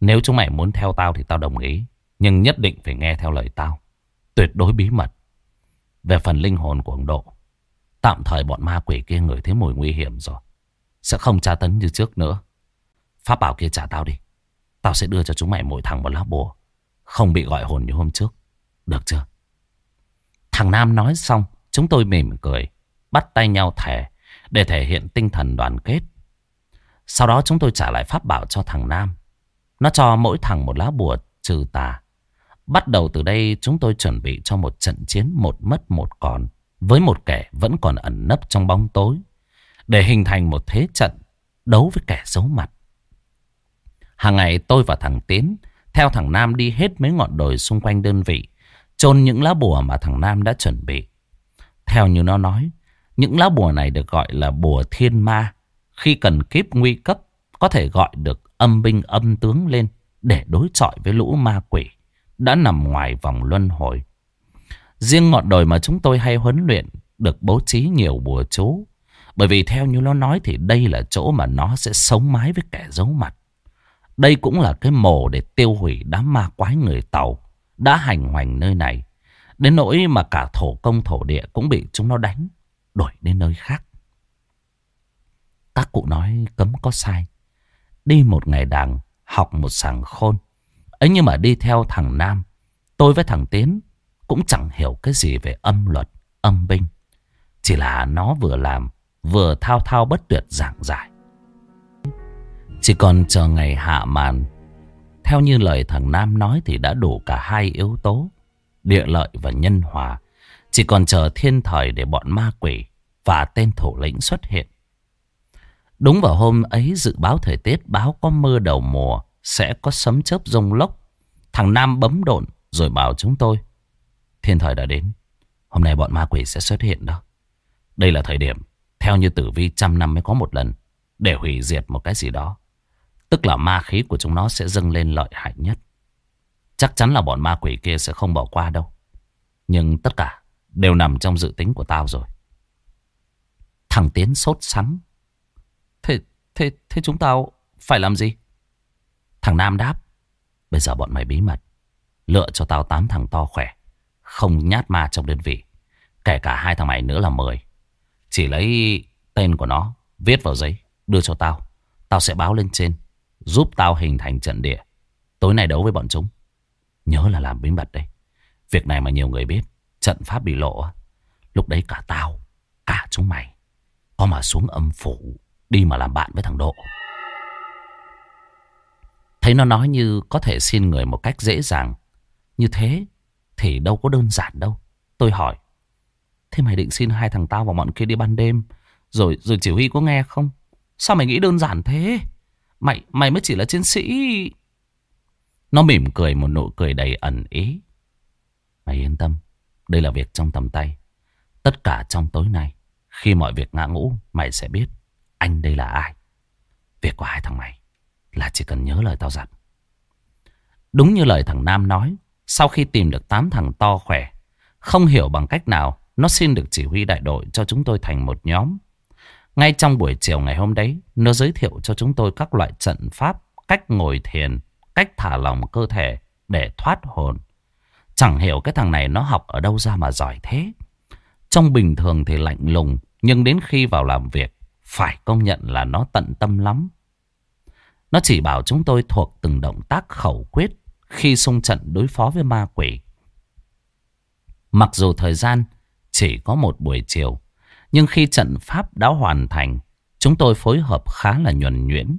Nếu chúng mày muốn theo tao thì tao đồng ý, Nhưng nhất định phải nghe theo lời tao. Tuyệt đối bí mật. Về phần linh hồn của ông Độ Tạm thời bọn ma quỷ kia ngửi thấy mùi nguy hiểm rồi. Sẽ không tra tấn như trước nữa. Pháp bảo kia trả tao đi. Tao sẽ đưa cho chúng mày mỗi thằng một lá bùa. Không bị gọi hồn như hôm trước. Được chưa? Thằng Nam nói xong, Chúng tôi mỉm cười, Bắt tay nhau thề, Để thể hiện tinh thần đoàn kết. Sau đó chúng tôi trả lại pháp bảo cho thằng Nam. Nó cho mỗi thằng một lá bùa trừ tà. Bắt đầu từ đây, chúng tôi chuẩn bị cho một trận chiến một mất một còn với một kẻ vẫn còn ẩn nấp trong bóng tối để hình thành một thế trận đấu với kẻ giấu mặt. Hàng ngày tôi và thằng Tiến theo thằng Nam đi hết mấy ngọn đồi xung quanh đơn vị chôn những lá bùa mà thằng Nam đã chuẩn bị. Theo như nó nói, những lá bùa này được gọi là bùa thiên ma. Khi cần kiếp nguy cấp, có thể gọi được âm binh âm tướng lên để đối chọi với lũ ma quỷ đã nằm ngoài vòng luân hồi. Riêng ngọn đồi mà chúng tôi hay huấn luyện được bố trí nhiều bùa chú. Bởi vì theo như nó nói thì đây là chỗ mà nó sẽ sống mái với kẻ giấu mặt. Đây cũng là cái mồ để tiêu hủy đám ma quái người Tàu đã hành hoành nơi này. Đến nỗi mà cả thổ công thổ địa cũng bị chúng nó đánh, đổi đến nơi khác. Các cụ nói cấm có sai. Đi một ngày đàng, học một sàng khôn. ấy nhưng mà đi theo thằng Nam, tôi với thằng Tiến cũng chẳng hiểu cái gì về âm luật, âm binh. Chỉ là nó vừa làm, vừa thao thao bất tuyệt giảng giải. Chỉ còn chờ ngày hạ màn. Theo như lời thằng Nam nói thì đã đủ cả hai yếu tố, địa lợi và nhân hòa. Chỉ còn chờ thiên thời để bọn ma quỷ và tên thủ lĩnh xuất hiện. Đúng vào hôm ấy dự báo thời tiết báo có mưa đầu mùa, sẽ có sấm chớp rông lốc. Thằng Nam bấm độn rồi bảo chúng tôi. Thiên thời đã đến. Hôm nay bọn ma quỷ sẽ xuất hiện đó. Đây là thời điểm, theo như tử vi trăm năm mới có một lần, để hủy diệt một cái gì đó. Tức là ma khí của chúng nó sẽ dâng lên lợi hại nhất. Chắc chắn là bọn ma quỷ kia sẽ không bỏ qua đâu. Nhưng tất cả đều nằm trong dự tính của tao rồi. Thằng Tiến sốt sắng. Thế, thế, thế chúng tao phải làm gì? Thằng Nam đáp. Bây giờ bọn mày bí mật. Lựa cho tao tám thằng to khỏe. Không nhát ma trong đơn vị. Kể cả hai thằng mày nữa là mười. Chỉ lấy tên của nó. Viết vào giấy. Đưa cho tao. Tao sẽ báo lên trên. Giúp tao hình thành trận địa. Tối nay đấu với bọn chúng. Nhớ là làm bí mật đây. Việc này mà nhiều người biết. Trận pháp bị lộ. Lúc đấy cả tao. Cả chúng mày. Có mà xuống âm phủ. Đi mà làm bạn với thằng Độ. Thấy nó nói như có thể xin người một cách dễ dàng. Như thế thì đâu có đơn giản đâu. Tôi hỏi. Thế mày định xin hai thằng tao và bọn kia đi ban đêm. Rồi rồi chỉ huy có nghe không? Sao mày nghĩ đơn giản thế? Mày mày mới chỉ là chiến sĩ. Nó mỉm cười một nụ cười đầy ẩn ý. Mày yên tâm. Đây là việc trong tầm tay. Tất cả trong tối nay. Khi mọi việc ngã ngũ. Mày sẽ biết. Anh đây là ai. Việc của hai thằng mày. Là chỉ cần nhớ lời tao dặn. Đúng như lời thằng Nam nói. Sau khi tìm được tám thằng to khỏe. Không hiểu bằng cách nào. Nó xin được chỉ huy đại đội cho chúng tôi thành một nhóm. Ngay trong buổi chiều ngày hôm đấy, nó giới thiệu cho chúng tôi các loại trận pháp, cách ngồi thiền, cách thả lỏng cơ thể để thoát hồn. Chẳng hiểu cái thằng này nó học ở đâu ra mà giỏi thế. Trong bình thường thì lạnh lùng, nhưng đến khi vào làm việc, phải công nhận là nó tận tâm lắm. Nó chỉ bảo chúng tôi thuộc từng động tác khẩu quyết khi xung trận đối phó với ma quỷ. Mặc dù thời gian chỉ có một buổi chiều, nhưng khi trận pháp đã hoàn thành, chúng tôi phối hợp khá là nhuần nhuyễn.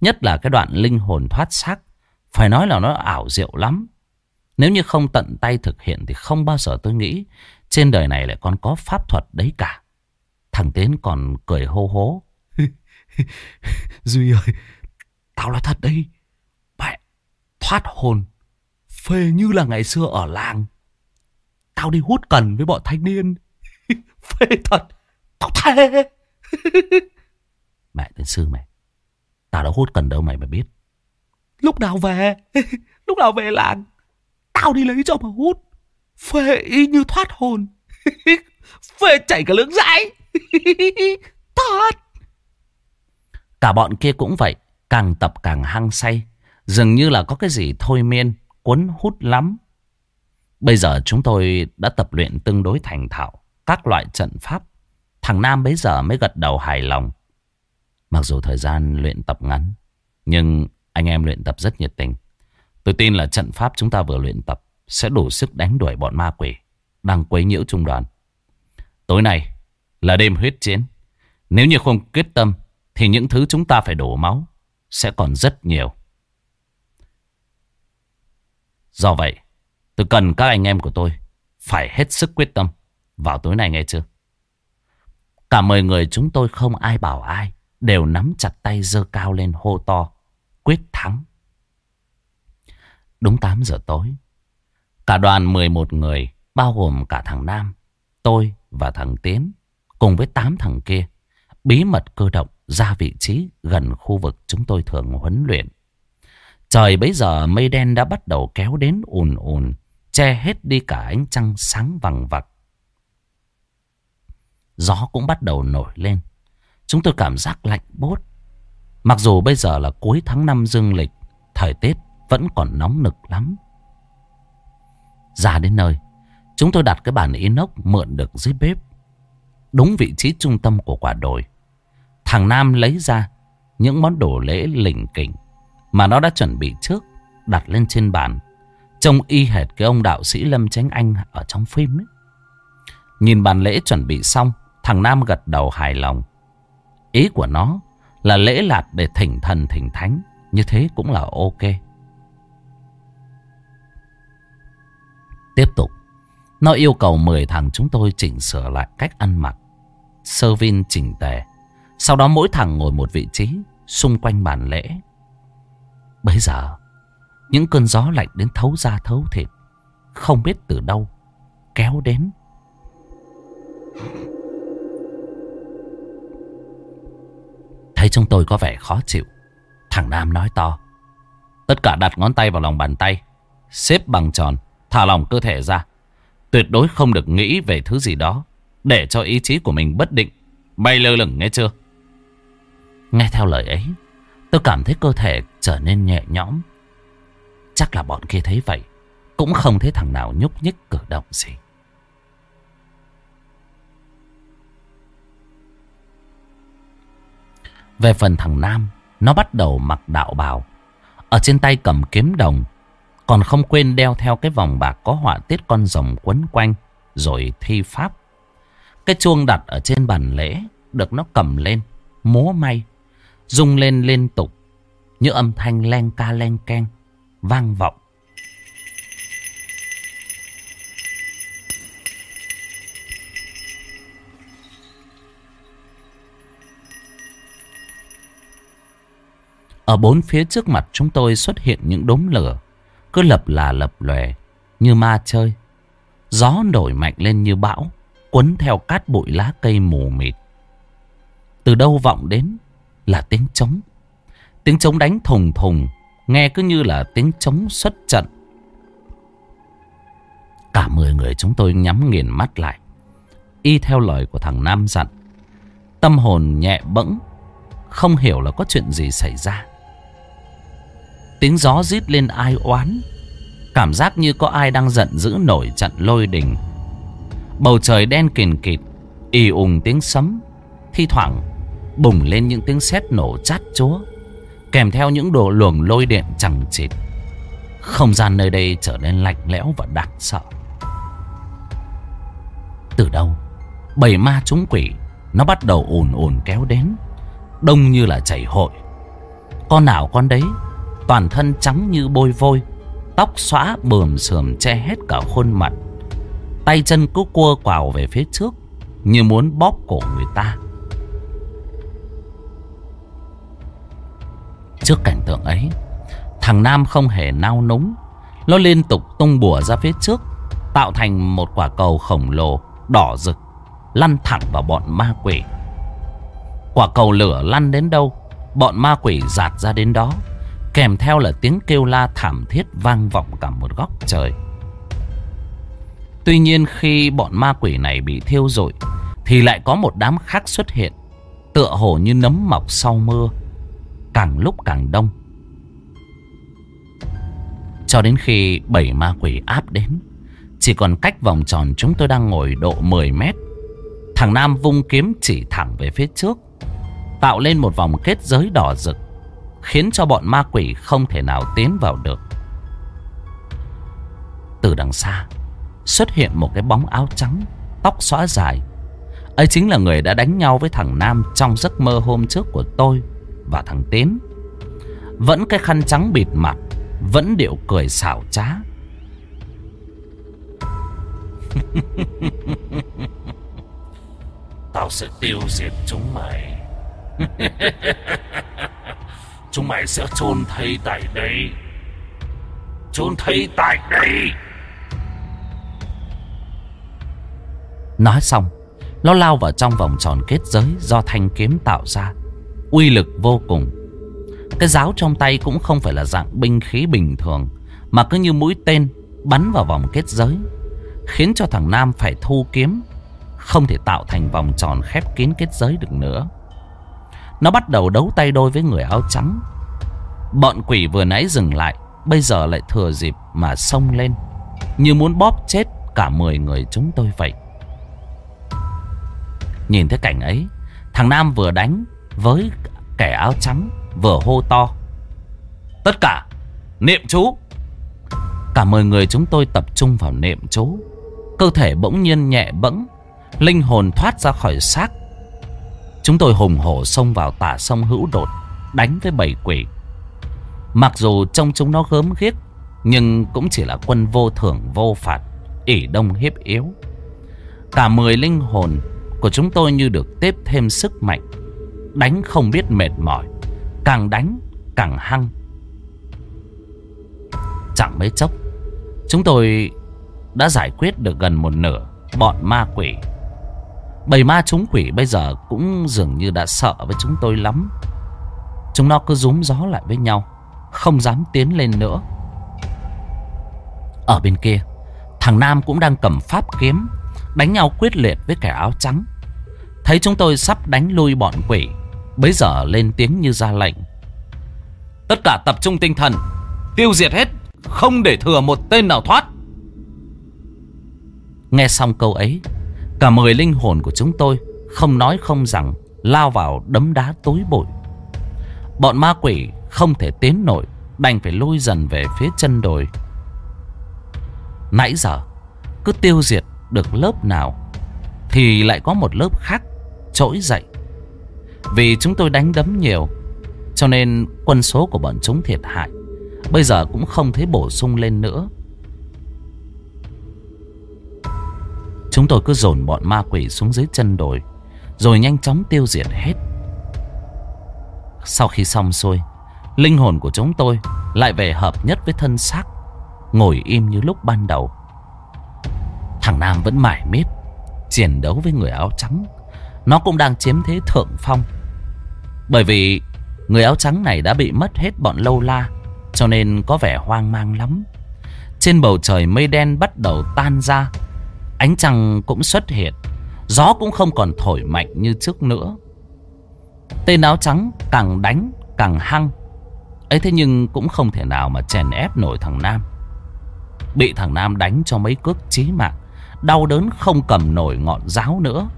Nhất là cái đoạn linh hồn thoát xác, phải nói là nó ảo diệu lắm. Nếu như không tận tay thực hiện thì không bao giờ tôi nghĩ trên đời này lại còn có pháp thuật đấy cả. Thằng Tiến còn cười hô hố. Duy ơi, tao nói thật đấy, Mẹ, thoát hồn, phê như là ngày xưa ở làng. Tao đi hút cần với bọn thanh niên. phê thật. Tao thề. mẹ tên sư mày. Tao đã hút cần đâu mày mà biết. Lúc nào về? Lúc nào về làng? Tao đi lấy cho mà hút. Phê y như thoát hồn. Phê chảy cả lưỡng dãi. Thật. Cả bọn kia cũng vậy. Càng tập càng hăng say. Dường như là có cái gì thôi miên. Cuốn hút lắm. Bây giờ chúng tôi đã tập luyện tương đối thành thạo các loại trận pháp Thằng Nam bấy giờ mới gật đầu hài lòng. Mặc dù thời gian luyện tập ngắn, nhưng anh em luyện tập rất nhiệt tình. Tôi tin là trận pháp chúng ta vừa luyện tập sẽ đủ sức đánh đuổi bọn ma quỷ đang quấy nhiễu trung đoàn. Tối nay là đêm huyết chiến. Nếu như không quyết tâm thì những thứ chúng ta phải đổ máu sẽ còn rất nhiều. Do vậy, tôi cần các anh em của tôi phải hết sức quyết tâm vào tối nay nghe chưa? Cả mười người chúng tôi không ai bảo ai. Đều nắm chặt tay dơ cao lên hô to. Quyết thắng. Đúng 8 giờ tối. Cả đoàn 11 người. Bao gồm cả thằng Nam. Tôi và thằng Tiến. Cùng với 8 thằng kia. Bí mật cơ động ra vị trí gần khu vực chúng tôi thường huấn luyện. Trời bấy giờ mây đen đã bắt đầu kéo đến ùn ùn. Che hết đi cả ánh trăng sáng vằng vặc. Gió cũng bắt đầu nổi lên. Chúng tôi cảm giác lạnh bốt. Mặc dù bây giờ là cuối tháng 5 dương lịch, thời tiết vẫn còn nóng nực lắm. Ra đến nơi, chúng tôi đặt cái bàn inox mượn được dưới bếp. Đúng vị trí trung tâm của quả đồi. Thằng Nam lấy ra những món đồ lễ lỉnh kỉnh mà nó đã chuẩn bị trước, đặt lên trên bàn. Trông y hệt cái ông đạo sĩ Lâm Chánh Anh ở trong phim ấy. Nhìn bàn lễ chuẩn bị xong, Thằng Nam gật đầu hài lòng. Ý của nó là lễ lạt để thỉnh thần thỉnh thánh. Như thế cũng là ok. Tiếp tục. Nó yêu cầu 10 thằng chúng tôi chỉnh sửa lại cách ăn mặc. Sơ vin chỉnh tề. Sau đó mỗi thằng ngồi một vị trí xung quanh bàn lễ. Bây giờ, những cơn gió lạnh đến thấu da thấu thịt. Không biết từ đâu kéo đến. Thấy chúng tôi có vẻ khó chịu Thằng Nam nói to. Tất cả đặt ngón tay vào lòng bàn tay. Xếp bằng tròn. Thả lòng cơ thể ra. Tuyệt đối không được nghĩ về thứ gì đó. Để cho ý chí của mình bất định. Bay lơ lửng nghe chưa? Nghe theo lời ấy. Tôi cảm thấy cơ thể trở nên nhẹ nhõm. Chắc là bọn kia thấy vậy. Cũng không thấy thằng nào nhúc nhích cử động gì. Về phần thằng Nam, nó bắt đầu mặc đạo bào. Ở trên tay cầm kiếm đồng, còn không quên đeo theo cái vòng bạc có họa tiết con rồng quấn quanh, rồi thi pháp. Cái chuông đặt ở trên bàn lễ, được nó cầm lên, múa may, rung lên liên tục, như âm thanh len ca len keng, vang vọng. Ở bốn phía trước mặt chúng tôi xuất hiện những đốm lửa. Cứ lập là lập lòe như ma chơi. Gió nổi mạnh lên như bão. Quấn theo cát bụi lá cây mù mịt. Từ đâu vọng đến là tiếng trống. Tiếng trống đánh thùng thùng. Nghe cứ như là tiếng trống xuất trận. Cả mười người chúng tôi nhắm nghiền mắt lại. Y theo lời của thằng Nam dặn. Tâm hồn nhẹ bẫng. Không hiểu là có chuyện gì xảy ra. Tiếng gió rít lên ai oán, Cảm giác như có ai đang giận dữ nổi trận lôi đình Bầu trời đen kìn kịt, y ùng tiếng sấm, Thi thoảng bùng lên những tiếng sét nổ chát chúa, Kèm theo những đồ luồng lôi điện chẳng chịt. Không gian nơi đây trở nên lạnh lẽo và đáng sợ. Từ đâu, Bầy ma chúng quỷ, Nó bắt đầu ùn ùn kéo đến, Đông như là chảy hội. Con nào con đấy, Toàn thân trắng như bôi vôi, Tóc xóa bườm sườm che hết cả khuôn mặt. Tay chân cứ cua quào về phía trước, Như muốn bóp cổ người ta. Trước cảnh tượng ấy. Thằng Nam không hề nao núng, Nó liên tục tung bùa ra phía trước, Tạo thành một quả cầu khổng lồ Đỏ rực, Lăn thẳng vào bọn ma quỷ. Quả cầu lửa lăn đến đâu, Bọn ma quỷ giạt ra đến đó, Kèm theo là tiếng kêu la thảm thiết vang vọng cả một góc trời. Tuy nhiên khi bọn ma quỷ này bị thiêu rụi, Thì lại có một đám khác xuất hiện, Tựa hồ như nấm mọc sau mưa. Càng lúc càng đông. Cho đến khi bảy ma quỷ áp đến, Chỉ còn cách vòng tròn chúng tôi đang ngồi độ 10 mét. Thằng Nam vung kiếm chỉ thẳng về phía trước, Tạo lên một vòng kết giới đỏ rực, Khiến cho bọn ma quỷ không thể nào tiến vào được. Từ đằng xa, Xuất hiện một cái bóng áo trắng, Tóc xóa dài. Ấy chính là người đã đánh nhau với thằng Nam Trong giấc mơ hôm trước của tôi. Và thằng Tiến. Vẫn cái khăn trắng bịt mặt Vẫn điệu cười xảo trá. Tao sẽ tiêu diệt chúng mày. Chúng mày sẽ chôn thây tại đây. Chôn thây tại đây. Nói xong Nó lao vào trong vòng tròn kết giới Do thanh kiếm tạo ra Uy lực vô cùng. Cái giáo trong tay cũng không phải là dạng binh khí bình thường, Mà cứ như mũi tên Bắn vào vòng kết giới, Khiến cho thằng Nam phải thu kiếm, Không thể tạo thành vòng tròn khép kín kết giới được nữa. Nó bắt đầu đấu tay đôi với người áo trắng. Bọn quỷ vừa nãy dừng lại, Bây giờ lại thừa dịp mà xông lên, Như muốn bóp chết cả 10 người chúng tôi vậy. Nhìn thấy cảnh ấy, Thằng Nam vừa đánh với kẻ áo trắng Vừa hô to. Tất cả, niệm chú. Cả 10 người chúng tôi tập trung vào niệm chú. Cơ thể bỗng nhiên nhẹ bẫng, Linh hồn thoát ra khỏi xác. Chúng tôi hùng hổ xông vào tả sông hữu đột, Đánh với bầy quỷ. Mặc dù trông chúng nó gớm ghiếc, Nhưng cũng chỉ là quân vô thưởng vô phạt ỉ đông hiếp yếu. Cả mười linh hồn của chúng tôi như được tiếp thêm sức mạnh. Đánh không biết mệt mỏi, Càng đánh càng hăng. Chẳng mấy chốc, Chúng tôi đã giải quyết được gần một nửa bọn ma quỷ. Bầy ma chúng quỷ bây giờ cũng dường như đã sợ với chúng tôi lắm. Chúng nó cứ rúm gió lại với nhau, Không dám tiến lên nữa. Ở bên kia, Thằng Nam cũng đang cầm pháp kiếm, Đánh nhau quyết liệt với kẻ áo trắng. Thấy chúng tôi sắp đánh lui bọn quỷ Bấy giờ lên tiếng như ra lệnh. Tất cả tập trung tinh thần, Tiêu diệt hết, Không để thừa một tên nào thoát. Nghe xong câu ấy, Cả mười linh hồn của chúng tôi Không nói không rằng Lao vào đấm đá tối bụi. Bọn ma quỷ không thể tiến nổi, Đành phải lôi dần về phía chân đồi. Nãy giờ, Cứ tiêu diệt được lớp nào Thì lại có một lớp khác Trỗi dậy. Vì chúng tôi đánh đấm nhiều, Cho nên quân số của bọn chúng thiệt hại. Bây giờ cũng không thấy bổ sung lên nữa. Chúng tôi cứ dồn bọn ma quỷ xuống dưới chân đồi, Rồi nhanh chóng tiêu diệt hết. Sau khi xong xuôi, Linh hồn của chúng tôi Lại về hợp nhất với thân xác, Ngồi im như lúc ban đầu. Thằng Nam vẫn mải miết, Chiến đấu với người áo trắng. Nó cũng đang chiếm thế thượng phong. Bởi vì Người áo trắng này đã bị mất hết bọn lâu la, Cho nên có vẻ hoang mang lắm. Trên bầu trời mây đen bắt đầu tan ra, Ánh trăng cũng xuất hiện, Gió cũng không còn thổi mạnh như trước nữa. Tên áo trắng càng đánh càng hăng, ấy thế nhưng cũng không thể nào mà chèn ép nổi thằng Nam. Bị thằng Nam đánh cho mấy cước chí mạng, Đau đớn không cầm nổi ngọn giáo nữa.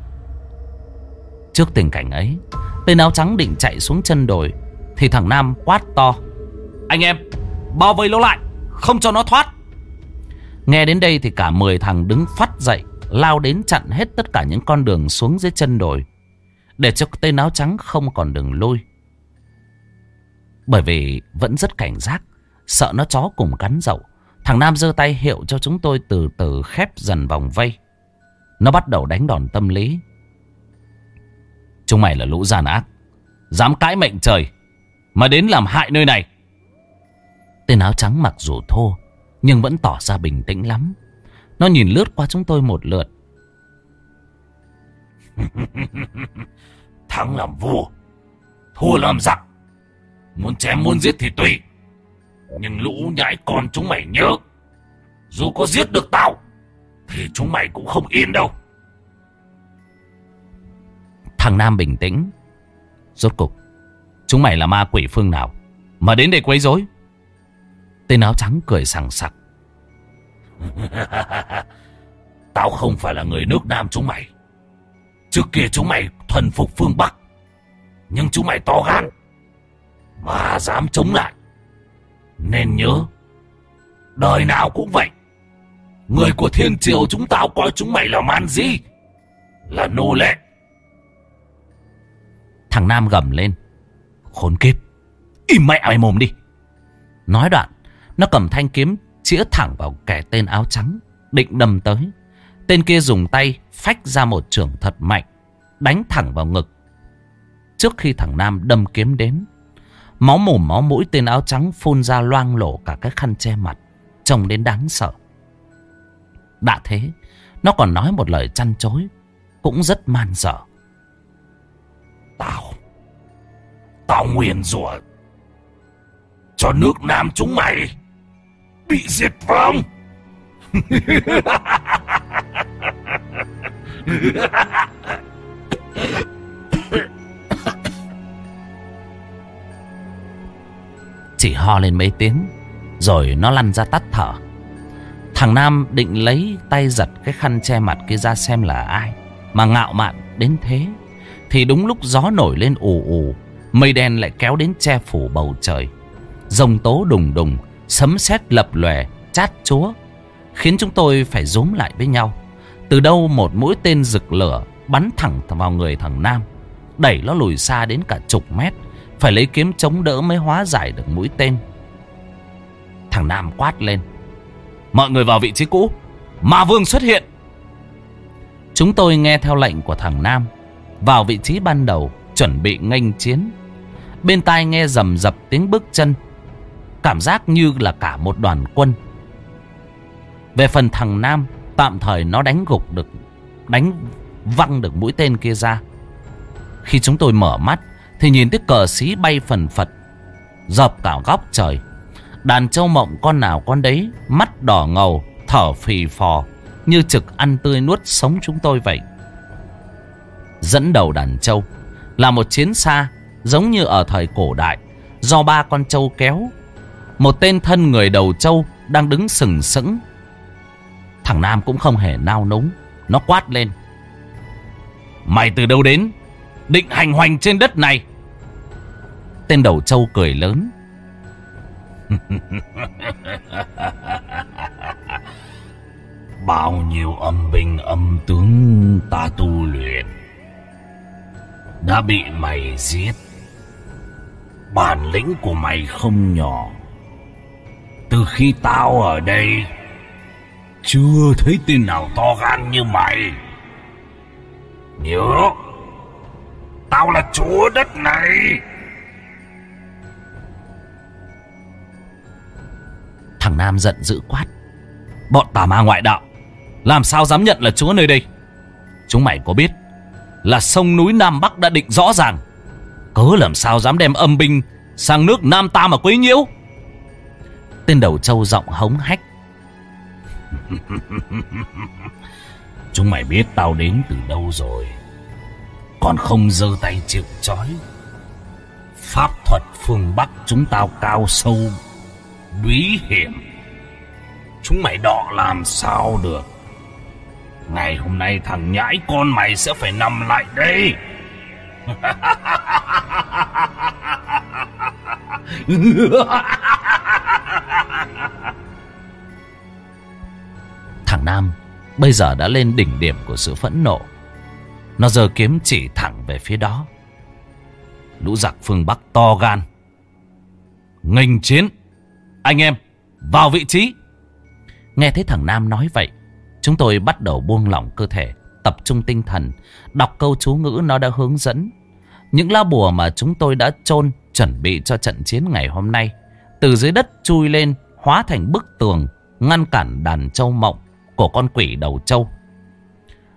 Trước tình cảnh ấy Tên áo trắng định chạy xuống chân đồi, Thì thằng Nam quát to. Anh em, bao vây lỗ lại, Không cho nó thoát. Nghe đến đây thì cả 10 thằng đứng phát dậy, Lao đến chặn hết tất cả những con đường xuống dưới chân đồi, Để cho tên áo trắng không còn đường lui. Bởi vì vẫn rất cảnh giác, Sợ nó chó cùng cắn dậu, Thằng Nam giơ tay hiệu cho chúng tôi từ từ khép dần vòng vây. Nó bắt đầu đánh đòn tâm lý. Chúng mày là lũ gian ác. Dám cãi mệnh trời, Mà đến làm hại nơi này. Tên áo trắng mặc dù thô, nhưng vẫn tỏ ra bình tĩnh lắm. Nó nhìn lướt qua chúng tôi một lượt. Thắng làm vua, Thua làm giặc. Muốn chém muốn giết thì tùy. Nhưng lũ nhãi con chúng mày nhớ, Dù có giết được tao, Thì chúng mày cũng không yên đâu. Thằng Nam bình tĩnh Rốt cục, Chúng mày là ma quỷ phương nào Mà đến đây quấy rối Tên áo trắng cười sảng sặc. Tao không phải là người nước Nam chúng mày. Trước kia chúng mày thuần phục phương Bắc. Nhưng chúng mày to gan. Mà dám chống lại. Nên nhớ. Đời nào cũng vậy. Người của thiên triều chúng tao coi chúng mày là man gì? Là nô lệ. Thằng Nam gầm lên. Khốn kiếp. Im mẹ mày mồm đi. Nói đoạn, nó cầm thanh kiếm chĩa thẳng vào kẻ tên áo trắng, Định đâm tới Tên kia dùng tay phách ra một trường thật mạnh, Đánh thẳng vào ngực Trước khi thằng Nam đâm kiếm đến, Máu mồm máu mũi tên áo trắng phun ra loang lổ cả cái khăn che mặt, Trông đến đáng sợ Đã thế, Nó còn nói một lời chăn chối, Cũng rất man dở Tao Tao nguyền rủa, Cho nước Nam chúng mày bị diệt vong. Chỉ ho lên mấy tiếng, Rồi nó lăn ra tắt thở. Thằng Nam định lấy tay giật cái khăn che mặt kia ra xem là ai, Mà ngạo mạn đến thế. Thì đúng lúc gió nổi lên ù ù Mây đen lại kéo đến che phủ bầu trời. Rồng tố đùng đùng Sấm sét lập lòe, chát chúa Khiến chúng tôi phải rúm lại với nhau. Từ đâu một mũi tên rực lửa Bắn thẳng vào người thằng Nam Đẩy nó lùi xa đến cả chục mét Phải lấy kiếm chống đỡ mới hóa giải được mũi tên. Thằng Nam quát lên Mọi người vào vị trí cũ Ma Vương xuất hiện. Chúng tôi nghe theo lệnh của thằng Nam vào vị trí ban đầu, Chuẩn bị nghênh chiến. Bên tai nghe rầm rập tiếng bước chân, Cảm giác như là cả một đoàn quân. Về phần thằng Nam, Tạm thời nó đánh gục được, Đánh văng được mũi tên kia ra. Khi chúng tôi mở mắt, Thì nhìn thấy cờ xí bay phần phật Dọc cả góc trời. Đàn châu mộng con nào con đấy, Mắt đỏ ngầu, Thở phì phò, Như trực ăn tươi nuốt sống chúng tôi vậy. Dẫn đầu đàn trâu, Là một chiến xa Giống như ở thời cổ đại, Do ba con trâu kéo. Một tên thân người đầu trâu Đang đứng sừng sững. Thằng Nam cũng không hề nao núng, Nó quát lên. Mày từ đâu đến? Định hành hoành trên đất này. Tên đầu trâu cười lớn. Bao nhiêu âm binh âm tướng ta tu luyện đã bị mày giết. Bản lĩnh của mày không nhỏ. Từ khi tao ở đây, Chưa thấy tên nào to gan như mày. Nhớ, Tao là chúa đất này. Thằng Nam giận dữ quát. Bọn tà ma ngoại đạo, Làm sao dám nhận là chúa nơi đây? Chúng mày có biết là sông núi Nam Bắc đã định rõ ràng. Cớ làm sao dám đem âm binh Sang nước Nam ta mà quấy nhiễu? Tên đầu trâu giọng hống hách. Chúng mày biết tao đến từ đâu rồi? Còn không giơ tay chịu trói. Pháp thuật phương Bắc chúng tao cao sâu, Bí hiểm. Chúng mày đọ làm sao được? Ngày hôm nay thằng nhãi con mày sẽ phải nằm lại đây Thằng Nam bây giờ đã lên đỉnh điểm của sự phẫn nộ. Nó giờ kiếm chỉ thẳng về phía đó. Lũ giặc phương Bắc to gan. Nghênh chiến. Anh em, vào vị trí. Nghe thấy thằng Nam nói vậy, chúng tôi bắt đầu buông lỏng cơ thể, tập trung tinh thần, đọc câu chú ngữ nó đã hướng dẫn. Những lá bùa mà chúng tôi đã chôn chuẩn bị cho trận chiến ngày hôm nay, từ dưới đất chui lên, hóa thành bức tường, ngăn cản đàn châu mộng của con quỷ đầu trâu.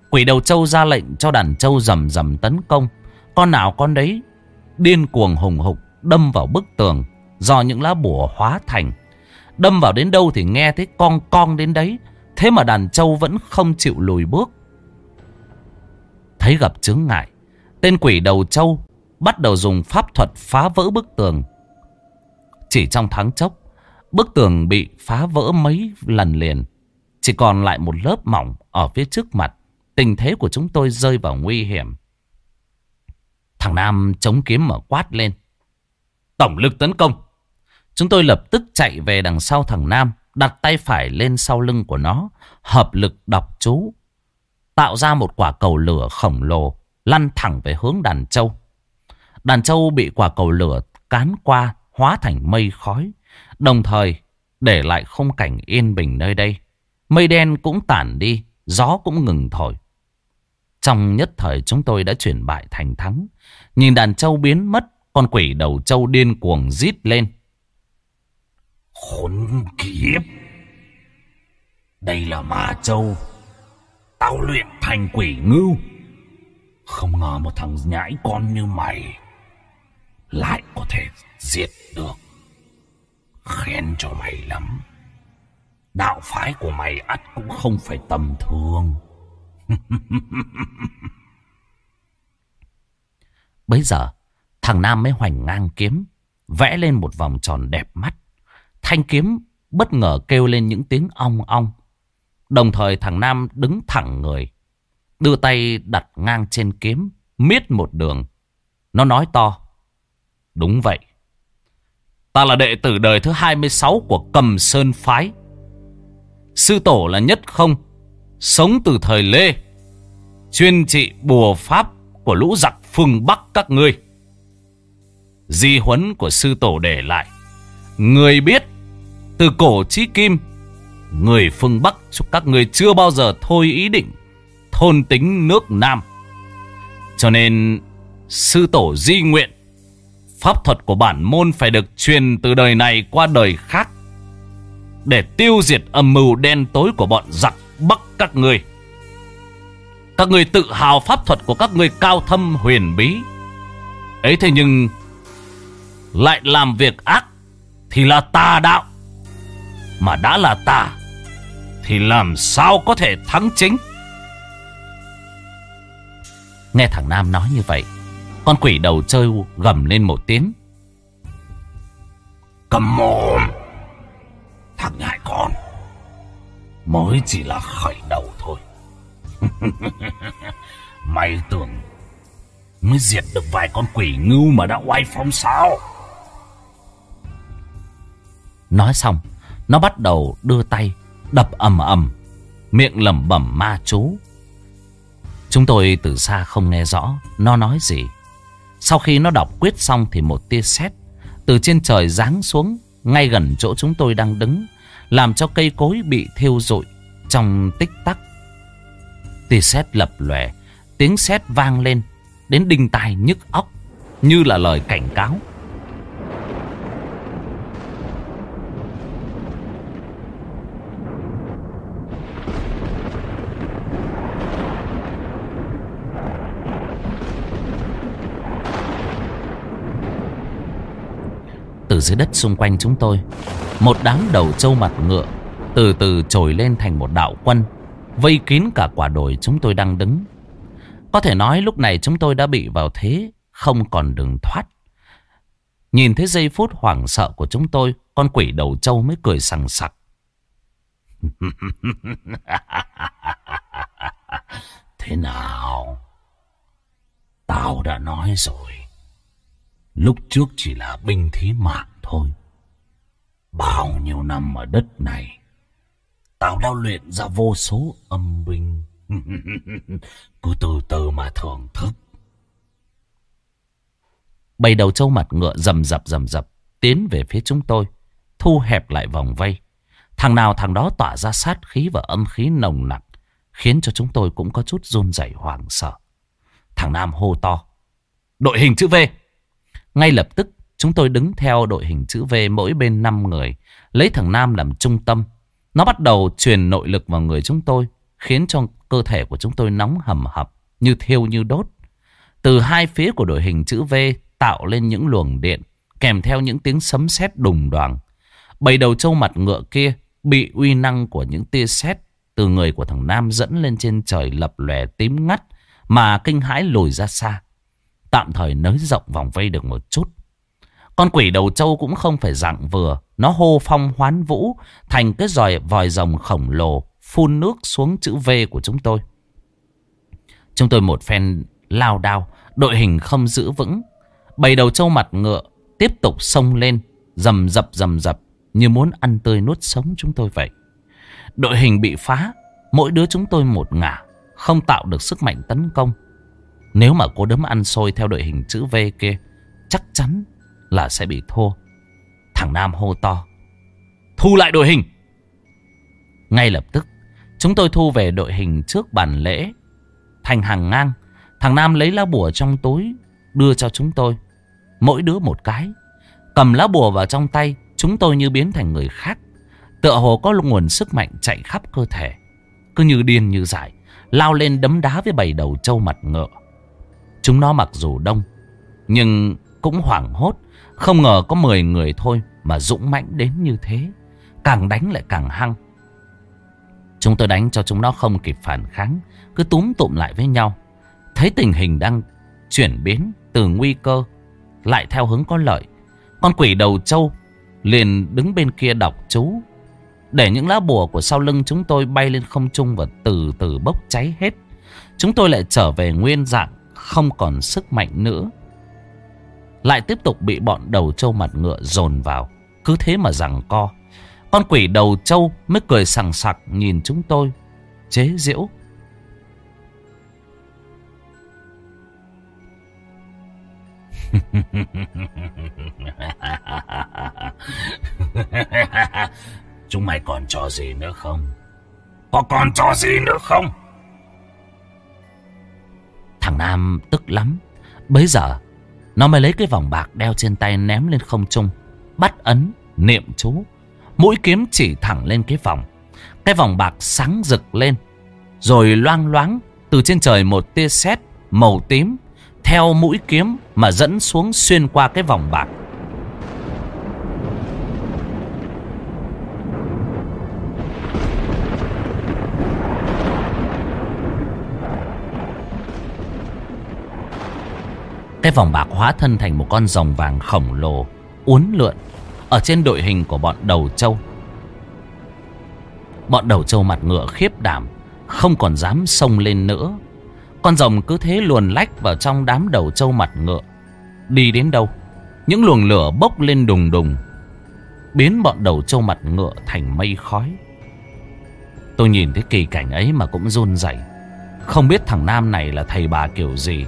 Quỷ đầu trâu ra lệnh cho đàn trâu rầm rầm tấn công. Con nào con đấy điên cuồng hùng hục đâm vào bức tường do những lá bùa hóa thành. Đâm vào đến đâu thì nghe thấy con con đến đấy. Thế mà đàn trâu vẫn không chịu lùi bước. Thấy gặp chướng ngại, tên quỷ đầu trâu bắt đầu dùng pháp thuật phá vỡ bức tường. Chỉ trong tháng chốc, bức tường bị phá vỡ mấy lần liền. Chỉ còn lại một lớp mỏng ở phía trước mặt. Tình thế của chúng tôi rơi vào nguy hiểm. Thằng Nam chống kiếm mở quát lên. Tổng lực tấn công. Chúng tôi lập tức chạy về đằng sau thằng Nam. Đặt tay phải lên sau lưng của nó. Hợp lực đọc chú. Tạo ra một quả cầu lửa khổng lồ. Lăn thẳng về hướng đàn trâu. Đàn trâu bị quả cầu lửa cán qua. Hóa thành mây khói. Đồng thời để lại khung cảnh yên bình nơi đây. Mây đen cũng tản đi, gió cũng ngừng thổi. Trong nhất thời chúng tôi đã chuyển bại thành thắng. Nhìn đàn trâu biến mất, con quỷ đầu trâu điên cuồng rít lên. Khốn kiếp! Đây là ma Châu Tao luyện thành quỷ ngưu. Không ngờ một thằng nhãi con như mày lại có thể diệt được. Khen cho mày lắm. Đạo phái của mày ắt cũng không phải tầm thường. Bây giờ, thằng Nam mới hoành ngang kiếm, vẽ lên một vòng tròn đẹp mắt. Thanh kiếm bất ngờ kêu lên những tiếng ong ong. Đồng thời thằng Nam đứng thẳng người, đưa tay đặt ngang trên kiếm, miết một đường. Nó nói to. Đúng vậy. Ta là đệ tử đời thứ 26 của cầm sơn phái. Sư tổ là nhất không Sống từ thời Lê Chuyên trị bùa pháp Của lũ giặc phương Bắc các ngươi Di huấn của sư tổ để lại Người biết từ cổ chí kim, Người phương Bắc các người chưa bao giờ thôi ý định Thôn tính nước Nam Cho nên, Sư tổ di nguyện, Pháp thuật của bản môn phải được truyền từ đời này qua đời khác, để tiêu diệt âm mưu đen tối của bọn giặc Bắc các người. Các người tự hào pháp thuật của các người cao thâm huyền bí. Ấy thế nhưng, lại làm việc ác thì là tà đạo. Mà đã là tà thì làm sao có thể thắng chính? Nghe thằng Nam nói như vậy, con quỷ đầu chơi gầm lên một tiếng. Cầm mồm! Thằng ngại con mới chỉ là khởi đầu thôi. Mày tưởng mới diệt được vài con quỷ ngưu mà đã oai phong sao? Nói xong, nó bắt đầu đưa tay, đập ầm ầm, miệng lẩm bẩm ma chú. Chúng tôi từ xa không nghe rõ nó nói gì. Sau khi nó đọc quyết xong thì một tia sét từ trên trời giáng xuống ngay gần chỗ chúng tôi đang đứng, làm cho cây cối bị thiêu rụi trong tích tắc. Tia sét lập lòe, tiếng sét vang lên đến đinh tai nhức óc như là lời cảnh cáo. Từ dưới đất xung quanh chúng tôi. Một đám đầu trâu mặt ngựa Từ từ trồi lên thành một đạo quân, Vây kín cả quả đồi chúng tôi đang đứng. Có thể nói lúc này chúng tôi đã bị vào thế, Không còn đường thoát. Nhìn thấy giây phút hoảng sợ của chúng tôi, Con quỷ đầu trâu mới cười sằng sặc. Thế nào? Tao đã nói rồi. Lúc trước chỉ là binh thí mạng thôi. Bao nhiêu năm ở đất này, tao đã luyện ra vô số âm binh. Cứ từ từ mà thưởng thức. Bầy đầu trâu mặt ngựa rầm rập rầm rập tiến về phía chúng tôi, thu hẹp lại vòng vây. Thằng nào thằng đó tỏa ra sát khí và âm khí nồng nặc, khiến cho chúng tôi cũng có chút run rẩy hoảng sợ. Thằng Nam hô to. Đội hình chữ V! Ngay lập tức, chúng tôi đứng theo đội hình chữ V mỗi bên 5 người. Lấy thằng Nam làm trung tâm. Nó bắt đầu truyền nội lực vào người chúng tôi. Khiến cho cơ thể của chúng tôi nóng hầm hập. Như thiêu như đốt. Từ hai phía của đội hình chữ V tạo lên những luồng điện. Kèm theo những tiếng sấm sét đùng đoàn. Bầy đầu trâu mặt ngựa kia bị uy năng của những tia sét từ người của thằng Nam dẫn lên trên trời lập lòe tím ngắt mà kinh hãi lùi ra xa tạm thời nới rộng vòng vây được một chút. Con quỷ đầu trâu cũng không phải dạng vừa, nó hô phong hoán vũ thành cái dòi vòi rồng khổng lồ phun nước xuống chữ V của chúng tôi. Chúng tôi một phen lao đao, đội hình không giữ vững. Bầy đầu trâu mặt ngựa tiếp tục xông lên, rầm dập rầm dập như muốn ăn tươi nuốt sống chúng tôi vậy. Đội hình bị phá, mỗi đứa chúng tôi một ngả, không tạo được sức mạnh tấn công. Nếu mà cô đấm ăn xôi theo đội hình chữ V kia, Chắc chắn là sẽ bị thua. Thằng Nam hô to. Thu lại đội hình! Ngay lập tức, Chúng tôi thu về đội hình trước bàn lễ. Thành hàng ngang, Thằng Nam lấy lá bùa trong túi, Đưa cho chúng tôi. Mỗi đứa một cái. Cầm lá bùa vào trong tay, Chúng tôi như biến thành người khác. Tựa hồ có nguồn sức mạnh chạy khắp cơ thể. Cứ như điên như dại, Lao lên đấm đá với bầy đầu trâu mặt ngựa. Chúng nó mặc dù đông, Nhưng cũng hoảng hốt, Không ngờ có 10 người thôi Mà dũng mãnh đến như thế, Càng đánh lại càng hăng. Chúng tôi đánh cho chúng nó không kịp phản kháng, Cứ túm tụm lại với nhau. Thấy tình hình đang chuyển biến Từ nguy cơ Lại theo hướng có lợi, Con quỷ đầu trâu liền đứng bên kia đọc chú, Để những lá bùa của sau lưng chúng tôi bay lên không trung Và từ từ bốc cháy hết. Chúng tôi lại trở về nguyên dạng không còn sức mạnh nữa. Lại tiếp tục bị bọn đầu trâu mặt ngựa dồn vào. Cứ thế mà rằng co. Con quỷ đầu trâu mới cười sằng sặc nhìn chúng tôi. Chế giễu. Chúng mày còn trò gì nữa không? Có còn trò gì nữa không? Thằng Nam tức lắm. Bấy giờ, nó mới lấy cái vòng bạc đeo trên tay ném lên không trung. Bắt ấn, niệm chú. Mũi kiếm chỉ thẳng lên cái vòng. Cái vòng bạc sáng rực lên. Rồi loang loáng từ trên trời một tia sét màu tím Theo mũi kiếm mà dẫn xuống xuyên qua cái vòng bạc. Cái vòng bạc hóa thân thành một con rồng vàng khổng lồ, uốn lượn ở trên đội hình của bọn đầu châu. Bọn đầu châu mặt ngựa khiếp đảm, không còn dám xông lên nữa. Con rồng cứ thế luồn lách vào trong đám đầu châu mặt ngựa. Đi đến đâu, những luồng lửa bốc lên đùng đùng, biến bọn đầu châu mặt ngựa thành mây khói. Tôi nhìn thấy kỳ cảnh ấy mà cũng run rẩy. Không biết thằng Nam này là thầy bà kiểu gì.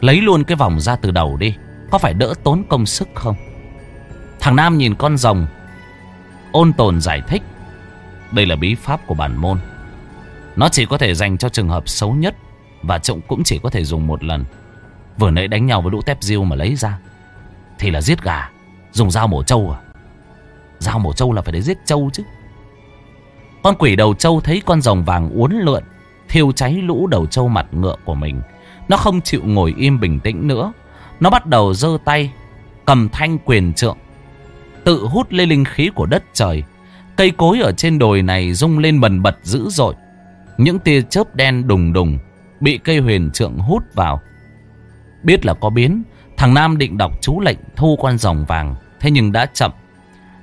Lấy luôn cái vòng ra từ đầu đi, có phải đỡ tốn công sức không? Thằng Nam nhìn con rồng, ôn tồn giải thích. Đây là bí pháp của bản môn. Nó chỉ có thể dành cho trường hợp xấu nhất và trọng cũng chỉ có thể dùng một lần. Vừa nãy đánh nhau với lũ tép diêu mà lấy ra thì là giết gà, dùng dao mổ trâu à? Dao mổ trâu là phải để giết trâu chứ. Con quỷ đầu trâu thấy con rồng vàng uốn lượn, thiêu cháy lũ đầu trâu mặt ngựa của mình. Nó không chịu ngồi im bình tĩnh nữa. Nó bắt đầu giơ tay, cầm thanh quyền trượng, tự hút lên linh khí của đất trời. Cây cối ở trên đồi này rung lên bần bật dữ dội. Những tia chớp đen đùng đùng bị cây huyền trượng hút vào. Biết là có biến, thằng Nam định đọc chú lệnh thu con rồng vàng, thế nhưng đã chậm.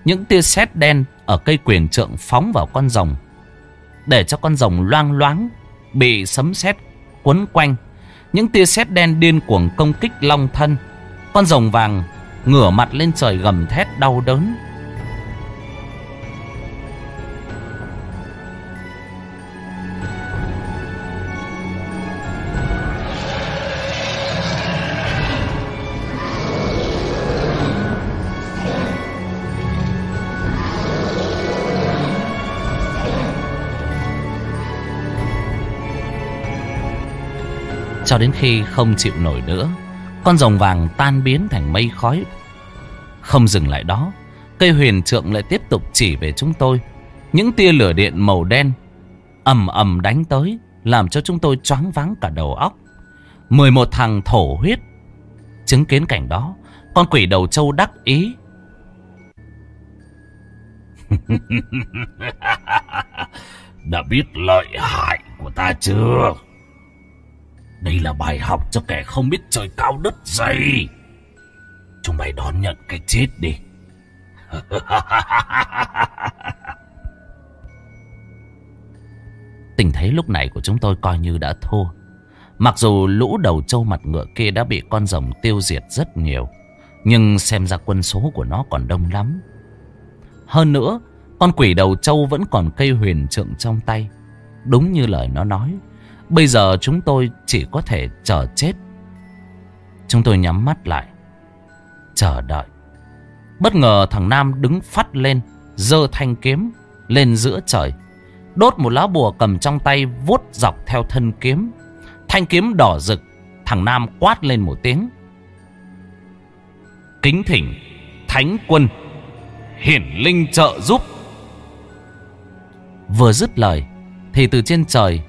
Những tia sét đen ở cây quyền trượng phóng vào con rồng, để cho con rồng loang loáng bị sấm sét quấn quanh. Những tia sét đen điên cuồng công kích long thân. Con rồng vàng ngửa mặt lên trời gầm thét đau đớn. Cho đến khi không chịu nổi nữa, Con rồng vàng tan biến thành mây khói. Không dừng lại đó, Cây huyền trượng lại tiếp tục chỉ về chúng tôi. Những tia lửa điện màu đen ầm ầm đánh tới, Làm cho chúng tôi choáng váng cả đầu óc. 11 thằng thổ huyết Chứng kiến cảnh đó, Con quỷ đầu trâu đắc ý. Đã biết lợi hại của ta chưa? Đây là bài học cho kẻ không biết trời cao đất dày. Chúng mày đón nhận cái chết đi. Tình thế lúc này của chúng tôi coi như đã thua. Mặc dù lũ đầu trâu mặt ngựa kia đã bị con rồng tiêu diệt rất nhiều. Nhưng xem ra quân số của nó còn đông lắm. Hơn nữa, con quỷ đầu trâu vẫn còn cây huyền trượng trong tay. Đúng như lời nó nói. Bây giờ chúng tôi chỉ có thể chờ chết. Chúng tôi nhắm mắt lại. Chờ đợi. Bất ngờ thằng Nam đứng phát lên. giơ thanh kiếm lên giữa trời. Đốt một lá bùa cầm trong tay vuốt dọc theo thân kiếm. Thanh kiếm đỏ rực. Thằng Nam quát lên một tiếng. Kính thỉnh Thánh quân, Hiển linh trợ giúp Vừa dứt lời, Thì từ trên trời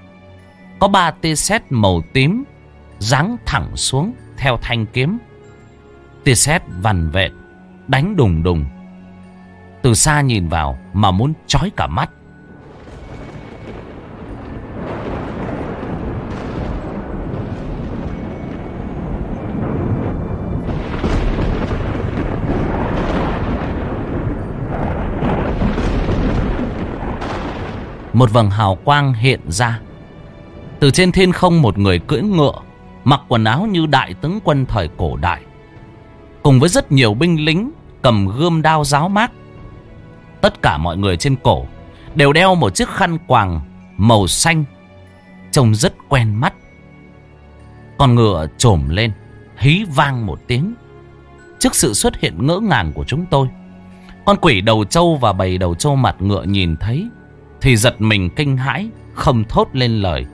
có ba tia sét màu tím giáng thẳng xuống theo thanh kiếm. Tia sét vằn vẹn, đánh đùng đùng. Từ xa nhìn vào mà muốn chói cả mắt. Một vầng hào quang hiện ra từ trên thiên không một người cưỡi ngựa, Mặc quần áo như đại tướng quân thời cổ đại, Cùng với rất nhiều binh lính Cầm gươm đao giáo mát. Tất cả mọi người trên cổ Đều đeo một chiếc khăn quàng Màu xanh, Trông rất quen mắt. Con ngựa trồm lên, Hí vang một tiếng. Trước sự xuất hiện ngỡ ngàng của chúng tôi, Con quỷ đầu trâu và bầy đầu trâu mặt ngựa nhìn thấy Thì giật mình kinh hãi, Không thốt lên lời.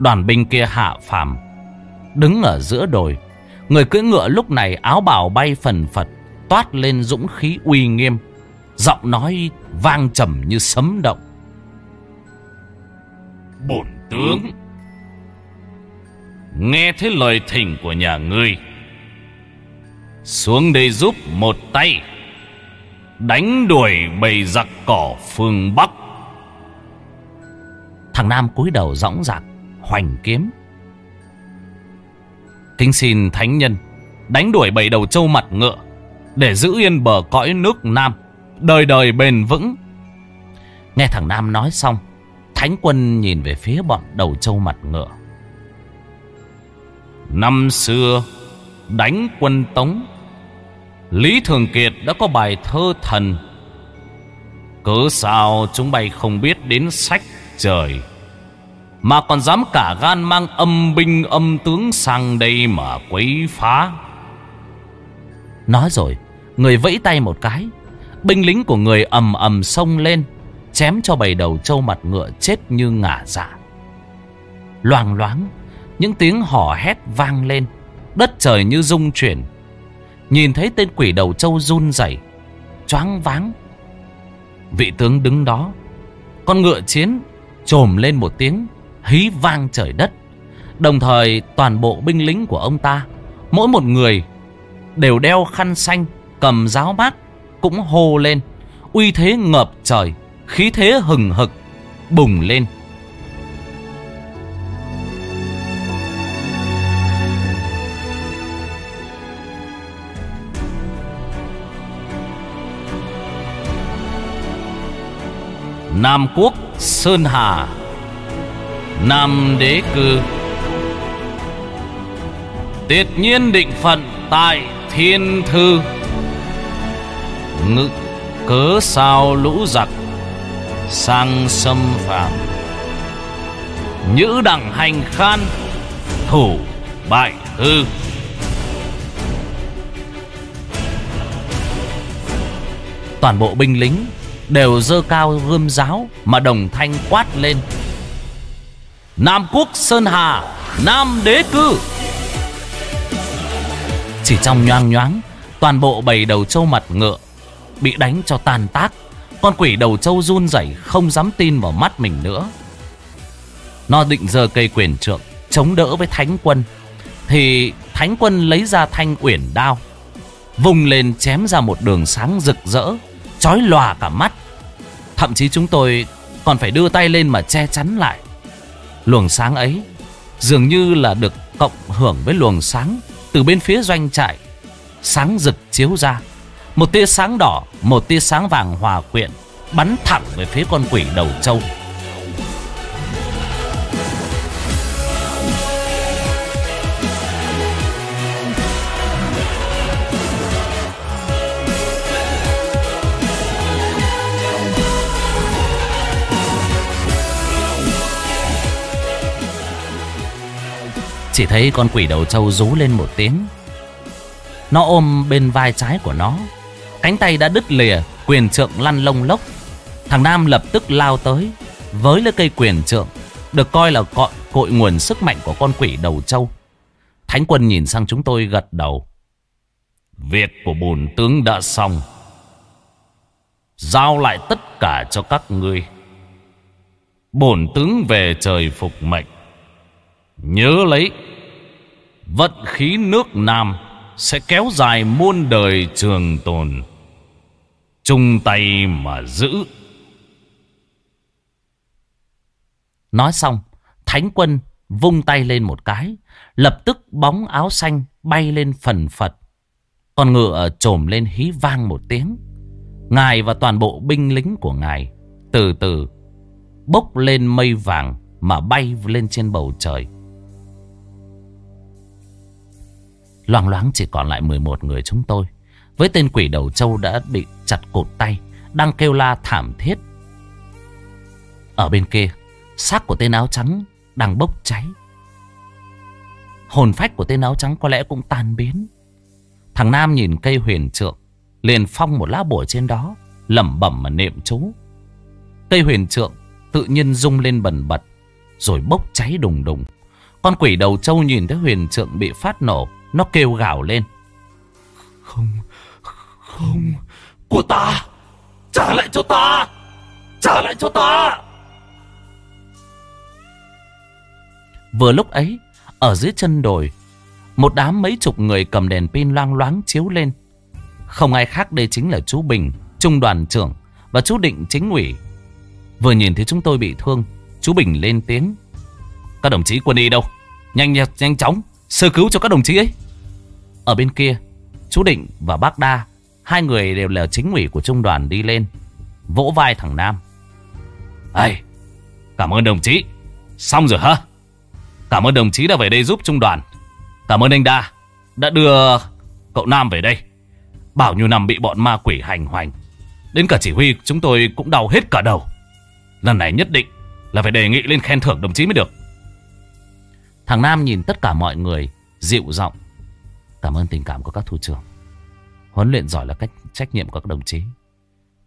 Đoàn binh kia hạ phàm. Đứng ở giữa đồi Người cưỡi ngựa lúc này áo bào bay phần phật Toát lên dũng khí uy nghiêm. Giọng nói vang trầm như sấm động. Bổn tướng Nghe thấy lời thỉnh của nhà ngươi Xuống đây giúp một tay Đánh đuổi bầy giặc cỏ phương Bắc. Thằng Nam cúi đầu dõng dạc Hoành kiếm. Kính xin thánh nhân, Đánh đuổi bầy đầu trâu mặt ngựa, Để giữ yên bờ cõi nước Nam, Đời đời bền vững. Nghe thằng Nam nói xong, Thánh quân nhìn về phía bọn đầu trâu mặt ngựa. Năm xưa, Đánh quân Tống, Lý Thường Kiệt đã có bài thơ thần, Cớ sao chúng bay không biết đến sách trời? Mà còn dám cả gan mang âm binh, âm tướng sang đây mà quấy phá. Nói rồi, Người vẫy tay một cái. Binh lính của người ầm ầm xông lên, Chém cho bầy đầu trâu mặt ngựa chết như ngả dạ. Loàng loáng, Những tiếng hò hét vang lên, Đất trời như rung chuyển. Nhìn thấy tên quỷ đầu trâu run rẩy, choáng váng. Vị tướng đứng đó, Con ngựa chiến trồm lên một tiếng. Hí vang trời đất. Đồng thời, toàn bộ binh lính của ông ta, Mỗi một người Đều đeo khăn xanh, Cầm giáo bát Cũng hô lên. Uy thế ngập trời, Khí thế hừng hực, Bùng lên. Nam Quốc Sơn Hà Nam Đế Cư. Tiệt nhiên định phận tại Thiên Thư. Ngự cớ sao lũ giặc Sang xâm phạm. Nhữ đẳng hành khan, Thủ bại hư. Toàn bộ binh lính đều dơ cao gươm giáo mà đồng thanh quát lên. Nam quốc Sơn Hà, Nam đế cư. Chỉ trong nhoang nhoáng, toàn bộ bầy đầu trâu mặt ngựa bị đánh cho tàn tác. Con quỷ đầu trâu run rẩy không dám tin vào mắt mình nữa. Nó định giơ cây quyền trượng chống đỡ với thánh quân. Thì thánh quân lấy ra thanh uyển đao. Vùng lên chém ra một đường sáng rực rỡ chói lòa cả mắt. Thậm chí chúng tôi còn phải đưa tay lên mà che chắn lại. Luồng sáng ấy dường như là được cộng hưởng với luồng sáng từ bên phía doanh trại. Sáng rực chiếu ra. Một tia sáng đỏ, một tia sáng vàng hòa quyện bắn thẳng về phía con quỷ đầu trâu. Chỉ thấy con quỷ đầu trâu rú lên một tiếng. Nó ôm bên vai trái của nó. Cánh tay đã đứt lìa Quyền trượng lăn lông lốc. Thằng Nam lập tức lao tới Với lấy cây quyền trượng Được coi là cội, cội nguồn sức mạnh của con quỷ đầu trâu. Thánh quân nhìn sang chúng tôi gật đầu. Việc của bổn tướng đã xong. Giao lại tất cả cho các ngươi. Bổn tướng về trời phục mệnh. Nhớ lấy, Vận khí nước Nam Sẽ kéo dài muôn đời trường tồn. Chung tay mà giữ. Nói xong, Thánh quân vung tay lên một cái, Lập tức bóng áo xanh bay lên phần phật. Con ngựa trồm lên hí vang một tiếng. Ngài và toàn bộ binh lính của ngài Từ từ Bốc lên mây vàng Mà bay lên trên bầu trời. Loang loáng chỉ còn lại 11 người chúng tôi. Với tên quỷ đầu trâu đã bị chặt cột tay, Đang kêu la thảm thiết. Ở bên kia, xác của tên áo trắng đang bốc cháy. Hồn phách của tên áo trắng có lẽ cũng tan biến. Thằng Nam nhìn cây huyền trượng, Liền phong một lá bùa trên đó, lẩm bẩm mà niệm chú. Cây huyền trượng tự nhiên rung lên bần bật, Rồi bốc cháy đùng đùng. Con quỷ đầu trâu nhìn thấy huyền trượng bị phát nổ nó kêu gào lên. Không, không, của ta, trả lại cho ta, trả lại cho ta. Vừa lúc ấy, Ở dưới chân đồi, một đám mấy chục người cầm đèn pin loang loáng chiếu lên. Không ai khác đây chính là chú Bình, trung đoàn trưởng và chú Định chính ủy. Vừa nhìn thấy chúng tôi bị thương, chú Bình lên tiếng. Các đồng chí quân y đâu? Nhanh nhanh chóng, sơ cứu cho các đồng chí ấy. Ở bên kia, chú Định và bác Đa, hai người đều là chính ủy của trung đoàn đi lên, vỗ vai thằng Nam. Ây, cảm ơn đồng chí. Xong rồi hả? Cảm ơn đồng chí đã về đây giúp trung đoàn. Cảm ơn anh Đa đã đưa cậu Nam về đây. Bao nhiêu năm bị bọn ma quỷ hành hoành. Đến cả chỉ huy chúng tôi cũng đau hết cả đầu. Lần này nhất định là phải đề nghị lên khen thưởng đồng chí mới được. Thằng Nam nhìn tất cả mọi người, dịu giọng. Cảm ơn tình cảm của các thủ trưởng. Huấn luyện giỏi là cách trách nhiệm của các đồng chí.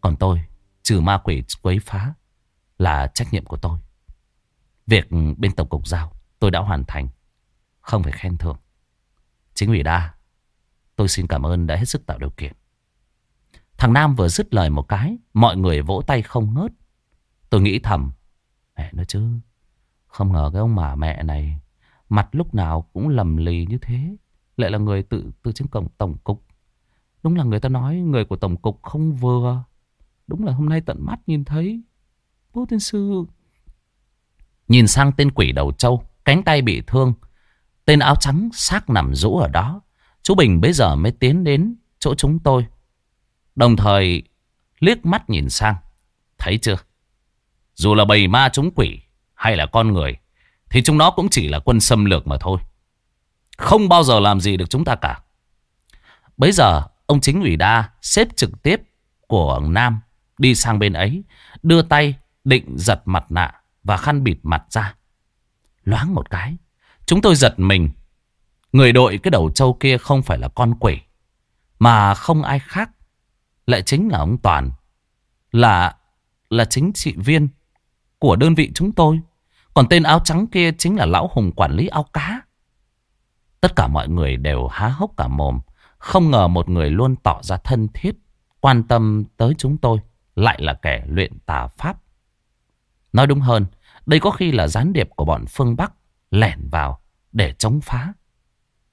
Còn tôi, trừ ma quỷ quấy phá, là trách nhiệm của tôi. Việc bên Tổng cục giao tôi đã hoàn thành. Không phải khen thưởng. Chính ủy đa, tôi xin cảm ơn đã hết sức tạo điều kiện. Thằng Nam vừa dứt lời một cái, mọi người vỗ tay không ngớt. Tôi nghĩ thầm, mẹ nó chứ, không ngờ cái ông mà mẹ này, mặt lúc nào cũng lầm lì như thế. Lại là người tự từ trên cổng tổng cục. Đúng là người ta nói người của tổng cục không vừa. Đúng là hôm nay tận mắt nhìn thấy. Bố tiên sư... Nhìn sang tên quỷ đầu trâu, cánh tay bị thương. Tên áo trắng xác nằm rũ ở đó. Chú Bình bây giờ mới tiến đến chỗ chúng tôi. Đồng thời liếc mắt nhìn sang. Thấy chưa? Dù là bầy ma chúng quỷ hay là con người thì chúng nó cũng chỉ là quân xâm lược mà thôi. Không bao giờ làm gì được chúng ta cả. Bây giờ, ông chính ủy đa xếp trực tiếp của Nam đi sang bên ấy. Đưa tay định giật mặt nạ và khăn bịt mặt ra. Loáng một cái. Chúng tôi giật mình. Người đội cái đầu trâu kia không phải là con quỷ. Mà không ai khác. Lại chính là ông Toàn. Là là chính trị viên của đơn vị chúng tôi. Còn tên áo trắng kia chính là lão hùng quản lý ao cá. Tất cả mọi người đều há hốc cả mồm. Không ngờ một người luôn tỏ ra thân thiết, quan tâm tới chúng tôi, lại là kẻ luyện tà pháp. Nói đúng hơn, đây có khi là gián điệp của bọn phương Bắc lẻn vào để chống phá.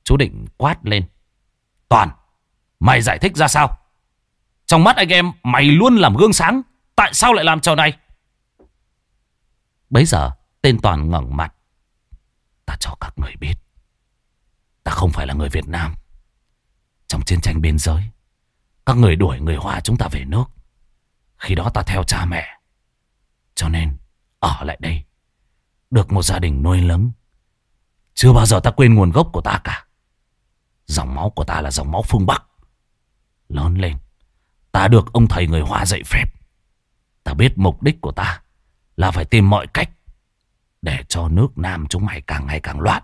Chú định quát lên. Toàn, mày giải thích ra sao? Trong mắt anh em, mày luôn làm gương sáng. Tại sao lại làm trò này? Bấy giờ, tên Toàn ngẩng mặt. Ta cho các người biết. Ta không phải là người Việt Nam. Trong chiến tranh biên giới, các người đuổi người Hoa chúng ta về nước. Khi đó ta theo cha mẹ. Cho nên, ở lại đây. Được một gia đình nuôi lớn. Chưa bao giờ ta quên nguồn gốc của ta cả. Dòng máu của ta là dòng máu phương Bắc. Lớn lên, ta được ông thầy người Hoa dạy phép. Ta biết mục đích của ta là phải tìm mọi cách để cho nước Nam chúng mày càng ngày càng loạn.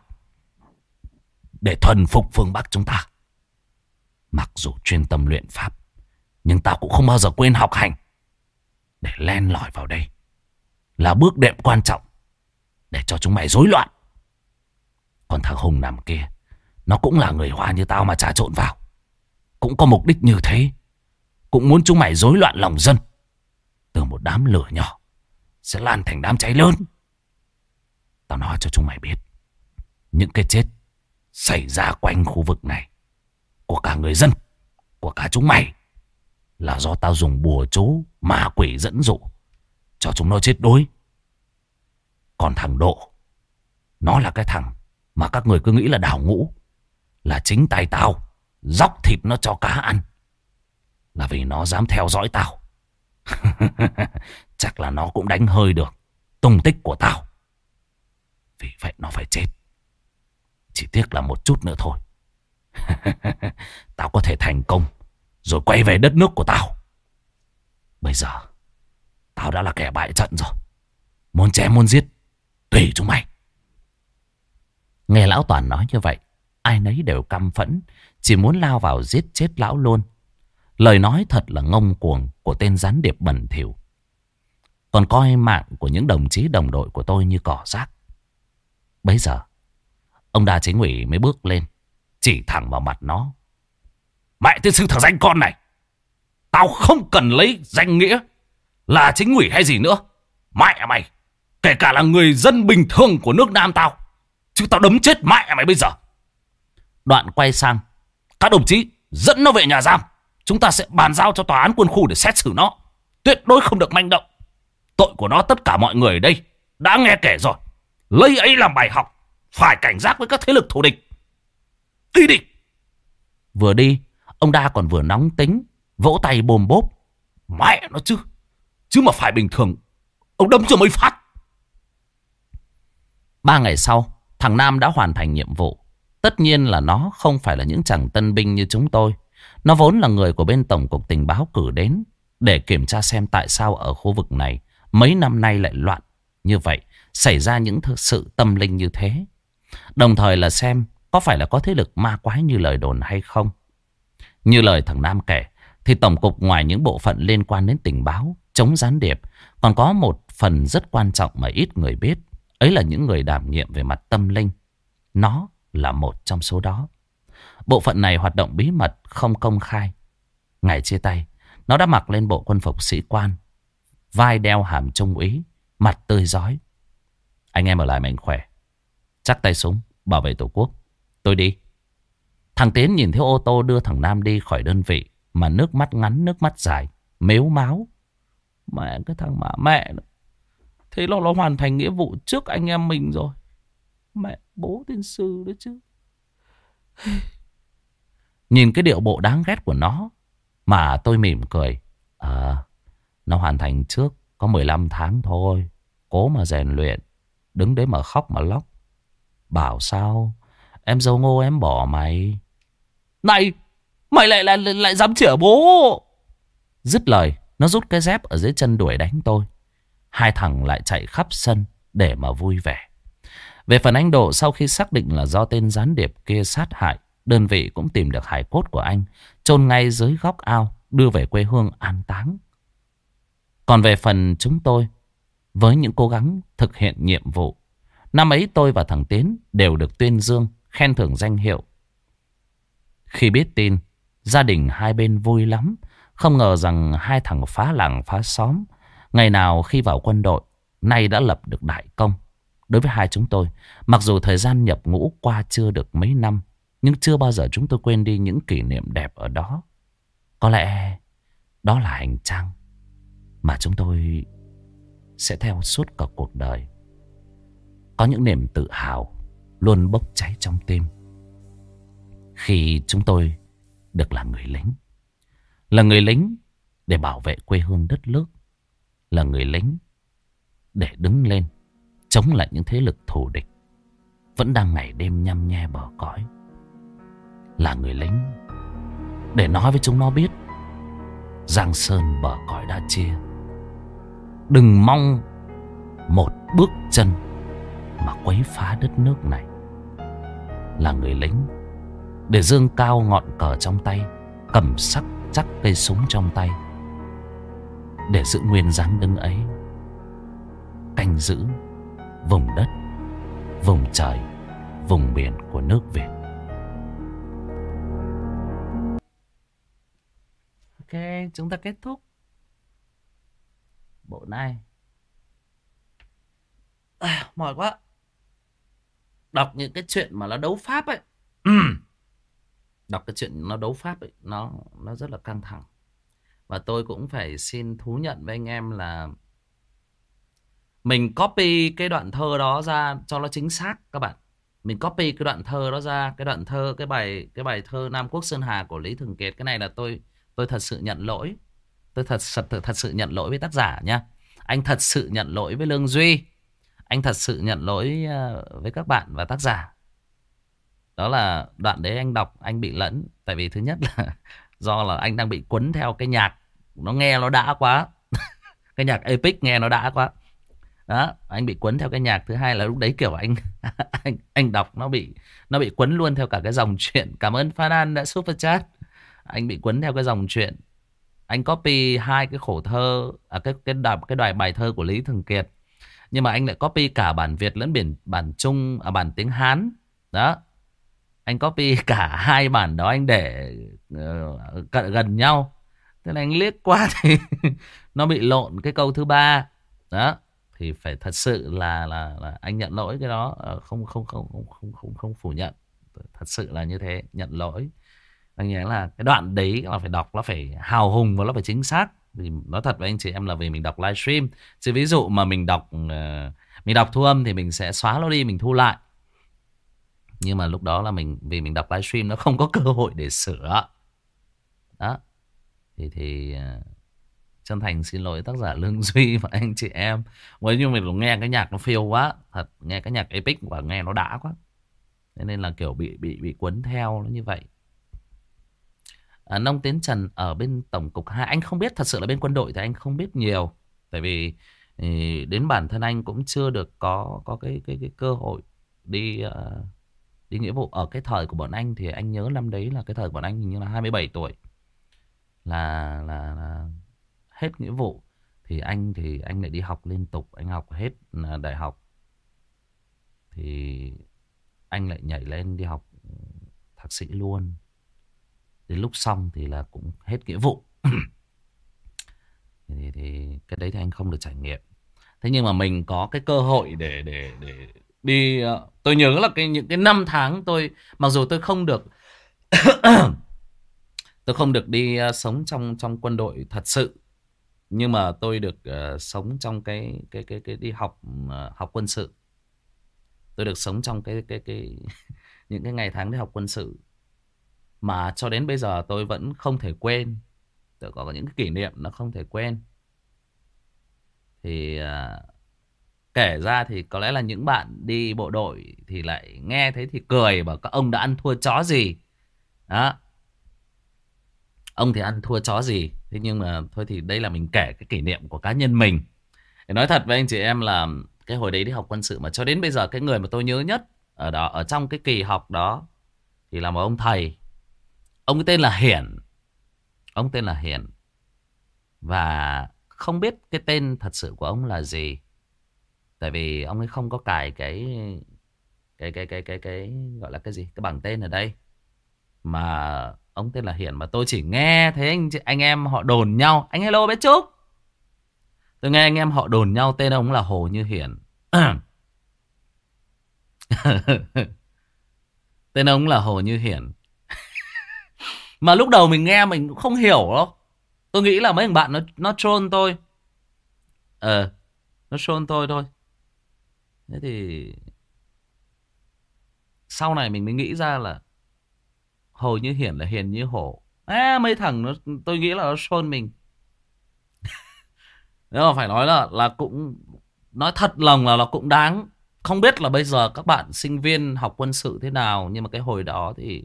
Để thuần phục phương Bắc chúng ta. Mặc dù chuyên tâm luyện Pháp, nhưng tao cũng không bao giờ quên học hành. Để len lỏi vào đây là bước đệm quan trọng để cho chúng mày rối loạn. Còn thằng Hùng nằm kia, nó cũng là người Hoa như tao mà trà trộn vào. Cũng có mục đích như thế. Cũng muốn chúng mày rối loạn lòng dân. Từ một đám lửa nhỏ sẽ lan thành đám cháy lớn. Tao nói cho chúng mày biết. Những cái chết xảy ra quanh khu vực này của cả người dân, của cả chúng mày là do tao dùng bùa chú ma quỷ dẫn dụ cho chúng nó chết đuối. Còn thằng Độ, nó là cái thằng mà các người cứ nghĩ là đào ngũ, là chính tay tao dóc thịt nó cho cá ăn. Là vì nó dám theo dõi tao. Chắc là nó cũng đánh hơi được tung tích của tao. Vì vậy nó phải chết. Chỉ tiếc là một chút nữa thôi. tao có thể thành công, rồi quay về đất nước của tao. Bây giờ, Tao đã là kẻ bại trận rồi. Muốn chém, muốn giết. Tùy chúng mày. Nghe lão Toàn nói như vậy. Ai nấy đều căm phẫn. Chỉ muốn lao vào giết chết lão luôn. Lời nói thật là ngông cuồng của tên gián điệp bẩn thỉu. Còn coi mạng của những đồng chí đồng đội của tôi như cỏ rác. Bấy giờ, ông đa chính ủy mới bước lên, chỉ thẳng vào mặt nó. Mẹ tiên sư thằng danh con này, tao không cần lấy danh nghĩa là chính ủy hay gì nữa. Mẹ mày, kể cả là người dân bình thường của nước Nam tao. Chứ tao đấm chết mẹ mày bây giờ. Đoạn quay sang. Các đồng chí dẫn nó về nhà giam. Chúng ta sẽ bàn giao cho tòa án quân khu để xét xử nó. Tuyệt đối không được manh động. Tội của nó tất cả mọi người ở đây đã nghe kể rồi. Lấy ấy làm bài học. Phải cảnh giác với các thế lực thù địch. Đi đi. Vừa đi, ông đa còn vừa nóng tính, vỗ tay bồm bốp. Mẹ nó chứ. Chứ mà phải bình thường, ông đấm cho mấy phát. Ba ngày sau, thằng Nam đã hoàn thành nhiệm vụ. Tất nhiên là nó không phải là những chàng tân binh như chúng tôi. Nó vốn là người của bên Tổng cục Tình báo cử đến để kiểm tra xem tại sao ở khu vực này mấy năm nay lại loạn như vậy, xảy ra những sự tâm linh như thế. Đồng thời là xem có phải là có thế lực ma quái như lời đồn hay không. Như lời thằng Nam kể, thì Tổng cục ngoài những bộ phận liên quan đến tình báo, chống gián điệp, còn có một phần rất quan trọng mà ít người biết. Ấy là những người đảm nhiệm về mặt tâm linh. Nó là một trong số đó. Bộ phận này hoạt động bí mật, không công khai. Ngày chia tay, nó đã mặc lên bộ quân phục sĩ quan, vai đeo hàm trung úy, mặt tươi giói. Anh em ở lại mạnh khỏe. Chắc tay súng, bảo vệ tổ quốc. Tôi đi. Thằng Tiến nhìn thấy ô tô đưa thằng Nam đi khỏi đơn vị, mà nước mắt ngắn, nước mắt dài, mếu máu. Mẹ cái thằng mà mẹ nữa. Thế nó nó hoàn thành nghĩa vụ trước anh em mình rồi. Mẹ bố tiên sư đấy chứ. Nhìn cái điệu bộ đáng ghét của nó mà tôi mỉm cười. À, nó hoàn thành trước có 15 tháng thôi. Cố mà rèn luyện. Đứng đấy mà khóc mà lóc. Bảo sao? Em dâu ngô em bỏ mày. Này! Mày lại lại, lại, dám chữa bố! Dứt lời, nó rút cái dép ở dưới chân đuổi đánh tôi. Hai thằng lại chạy khắp sân để mà vui vẻ. Về phần anh Độ sau khi xác định là do tên gián điệp kia sát hại, đơn vị cũng tìm được hải cốt của anh, chôn ngay dưới góc ao, đưa về quê hương an táng. Còn về phần chúng tôi, với những cố gắng thực hiện nhiệm vụ, năm ấy tôi và thằng Tiến đều được tuyên dương, khen thưởng danh hiệu. Khi biết tin, gia đình hai bên vui lắm, không ngờ rằng hai thằng phá làng phá xóm, ngày nào khi vào quân đội, nay đã lập được đại công. Đối với hai chúng tôi, mặc dù thời gian nhập ngũ qua chưa được mấy năm, nhưng chưa bao giờ chúng tôi quên đi những kỷ niệm đẹp ở đó. Có lẽ đó là hành trang mà chúng tôi sẽ theo suốt cả cuộc đời. Có những niềm tự hào luôn bốc cháy trong tim. Khi chúng tôi được là người lính. Là người lính để bảo vệ quê hương đất nước. Là người lính để đứng lên chống lại những thế lực thù địch, vẫn đang ngày đêm nhăm nhe bờ cõi là người lính để nói với chúng nó biết giang sơn bờ cõi đã chia đừng mong một bước chân mà quấy phá đất nước này là người lính để dương cao ngọn cờ trong tay cầm sắc chắc cây súng trong tay để giữ nguyên dáng đứng ấy canh giữ vùng đất, vùng trời, vùng biển của nước Việt. Ok, chúng ta kết thúc bộ này. À, mỏi quá. Đọc những cái chuyện mà nó đấu pháp ấy. Đọc cái chuyện nó đấu pháp ấy, nó nó rất là căng thẳng. Và tôi cũng phải xin thú nhận với anh em là mình copy cái đoạn thơ đó ra cho nó chính xác các bạn mình copy cái đoạn thơ đó ra cái đoạn thơ cái bài cái bài thơ Nam Quốc Sơn Hà của Lý Thường Kiệt cái này là tôi tôi thật sự nhận lỗi tôi thật thật thật sự nhận lỗi với tác giả nha anh thật sự nhận lỗi với Lương Duy. Anh thật sự nhận lỗi ờ, với các bạn và tác giả. Đó là đoạn đấy anh đọc, anh bị lẫn. Tại vì thứ nhất là do là anh đang bị cuốn theo cái nhạc, nó nghe nó đã quá. Cái nhạc epic nghe nó đã quá. Đó, anh bị cuốn theo cái nhạc. Thứ hai là lúc đấy kiểu anh anh anh đọc nó bị nó bị cuốn luôn theo cả cái dòng chuyện cảm ơn Phan An đã super chat anh bị cuốn theo cái dòng chuyện anh copy hai cái khổ thơ à, cái cái đoạn cái đoạn bài thơ của Lý Thường Kiệt. Nhưng mà anh lại copy cả bản Việt lẫn biển bản Trung à, bản tiếng Hán. Đó. Anh copy cả hai bản đó anh để uh, gần nhau. Thế là anh liếc qua thì nó bị lộn cái câu thứ ba. Đó. Thì phải thật sự là là là anh nhận lỗi cái đó. Ờ, không không không không không không, không phủ nhận. Thật sự là như thế nhận lỗi anh nhớ là cái đoạn đấy là phải đọc, nó phải hào hùng và nó phải chính xác. Vì nói thật với anh chị em là vì mình đọc livestream. Chứ ví dụ mà mình đọc ờ, mình đọc thu âm thì mình sẽ xóa nó đi, mình thu lại. Nhưng mà lúc đó là mình, vì mình đọc livestream, nó không có cơ hội để sửa. Đó. Thì thì ờ, chân thành xin lỗi tác giả lương duy và anh chị em. Với như mình nghe cái nhạc nó phiêu quá, thật, nghe cái nhạc epic và nghe nó đã quá. Thế nên là, kiểu, bị bị bị cuốn theo nó như vậy à, nông tiến trần ở bên tổng cục hai anh không biết thật sự là bên quân đội thì anh không biết nhiều. Tại vì ừ, đến bản thân anh cũng chưa được có có cái cái cái cơ hội đi uh, đi nghĩa vụ. Ở cái thời của bọn anh thì anh nhớ năm đấy là cái thời của bọn anh hình như là 27 tuổi. Là là, là hết nghĩa vụ. Thì anh thì anh lại đi học liên tục anh học hết ờ, đại học. Thì anh lại nhảy lên đi học ừ, thạc sĩ luôn đến lúc xong thì là cũng hết nghĩa vụ. Thì, thì cái đấy thì anh không được trải nghiệm. Thế nhưng mà mình có cái cơ hội để để để đi ờ, tôi nhớ là cái những cái năm tháng tôi mặc dù tôi không được tôi không được đi ờ, sống trong trong quân đội thật sự nhưng mà tôi được uh, sống trong cái cái cái cái đi học uh, học quân sự. Tôi được sống trong cái cái cái những cái ngày tháng đi học quân sự mà cho đến bây giờ tôi vẫn không thể quên. Tôi có những cái kỷ niệm nó không thể quên. Thì à, kể ra thì có lẽ là những bạn đi bộ đội thì lại nghe thấy thì cười bảo các ông đã ăn thua chó gì. Đó. Ông thì ăn thua chó gì? Thế nhưng mà thôi thì đây là mình kể cái kỷ niệm của cá nhân mình. Để nói thật với anh chị em là cái hồi đấy đi học quân sự mà cho đến bây giờ cái người mà tôi nhớ nhất ở đó, ở trong cái kỳ học đó thì là một ông thầy ông tên là Hiển. Ông tên là Hiển. Và không biết cái tên thật sự của ông là gì. Tại vì ông ấy không có cài cái cái cái cái cái cái gọi là cái gì? Cái bảng tên ở đây. Mà ông tên là Hiển mà tôi chỉ nghe thấy anh anh em họ đồn nhau. Anh hello bé Trúc. Tôi nghe anh em họ đồn nhau tên ông là Hồ Như Hiển. Tên ông là Hồ Như Hiển mà lúc đầu mình nghe mình cũng không hiểu đâu tôi nghĩ là mấy thằng bạn nó nó troll tôi ờ nó troll tôi thôi thế thì sau này mình mới nghĩ ra là hầu như hiển là hiền như hổ. À, mấy thằng nó tôi nghĩ là nó troll mình. Nếu mà phải nói là là cũng nói thật lòng là nó cũng đáng. Không biết là bây giờ các bạn sinh viên học quân sự thế nào nhưng mà cái hồi đó thì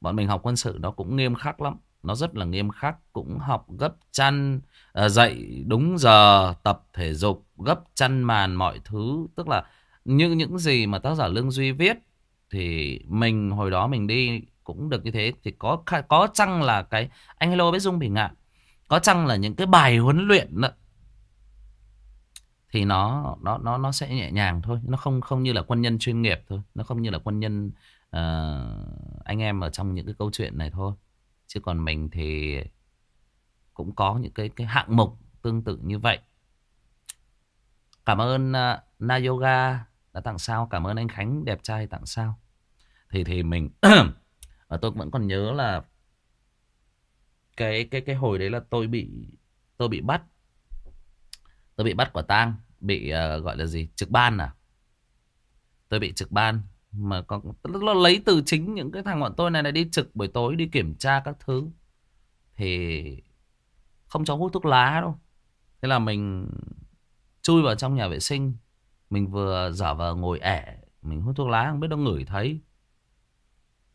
bọn mình học quân sự nó cũng nghiêm khắc lắm. Nó rất là nghiêm khắc, cũng học gấp chăn, à, dạy đúng giờ, tập thể dục, gấp chăn màn mọi thứ, tức là như những gì mà tác giả Lương Duy viết thì mình hồi đó mình đi cũng được như thế. Thì có có chăng là cái anh hello với dung bình ngạn có chăng là những cái bài huấn luyện đó, thì nó nó nó nó sẽ nhẹ nhàng thôi. Nó không không như là quân nhân chuyên nghiệp thôi. Nó không như là quân nhân uh, anh em ở trong những cái câu chuyện này thôi. Chứ còn mình thì cũng có những cái cái hạng mục tương tự như vậy. Cảm ơn uh, Na Yoga đã tặng sao cảm ơn anh Khánh đẹp trai tặng sao. Thì thì mình ở ờ, tôi vẫn còn nhớ là cái cái cái hồi đấy là tôi bị tôi bị bắt. Tôi bị bắt quả tang bị uh, gọi là gì? Trực ban à? Tôi bị trực ban mà có nó lấy từ chính những cái thằng bọn tôi này này đi trực buổi tối đi kiểm tra các thứ. Thì không cho hút thuốc lá đâu. Thế là mình chui vào trong nhà vệ sinh. Mình vừa giả vờ ngồi ẻ mình hút thuốc lá không biết nó ngửi thấy.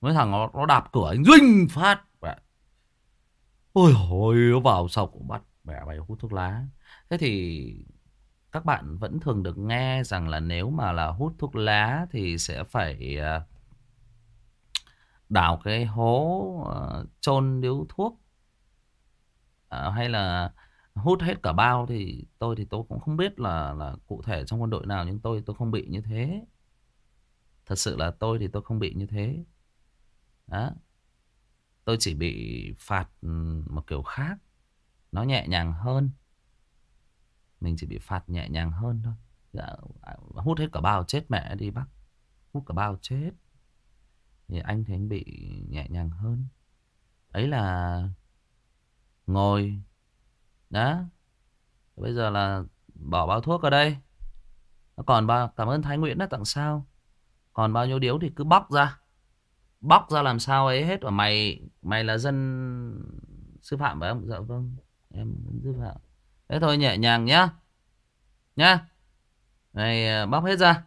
Mấy thằng nó, nó đạp cửa anh duinh phát. Mẹ. ôi hồi nó vào sau cũng bắt mẹ mày hút thuốc lá. Thế thì các bạn vẫn thường được nghe rằng là nếu mà là hút thuốc lá thì sẽ phải à, đào cái hố ờ, chôn điếu thuốc. À, hay là hút hết cả bao thì tôi thì tôi cũng không biết là là cụ thể trong quân đội nào nhưng tôi tôi không bị như thế. Thật sự là tôi thì tôi không bị như thế. Đó. Tôi chỉ bị phạt một kiểu khác nó nhẹ nhàng hơn mình chỉ bị phạt nhẹ nhàng hơn thôi. Dạ, à, hút hết cả bao chết mẹ đi bác. Hút cả bao chết. Thì anh thì anh bị nhẹ nhàng hơn. Ấy là ngồi. Đó. Bây giờ là bỏ bao thuốc ở đây. Còn bao cảm ơn thái nguyễn đã tặng sao. Còn bao nhiêu điếu thì cứ bóc ra. Bóc ra làm sao ấy hết. Và mày mày là dân sư phạm phải không? Dạ vâng. Em sư phạm thế thôi, nhẹ nhàng nhá. Nhá. Này à, bóc hết ra.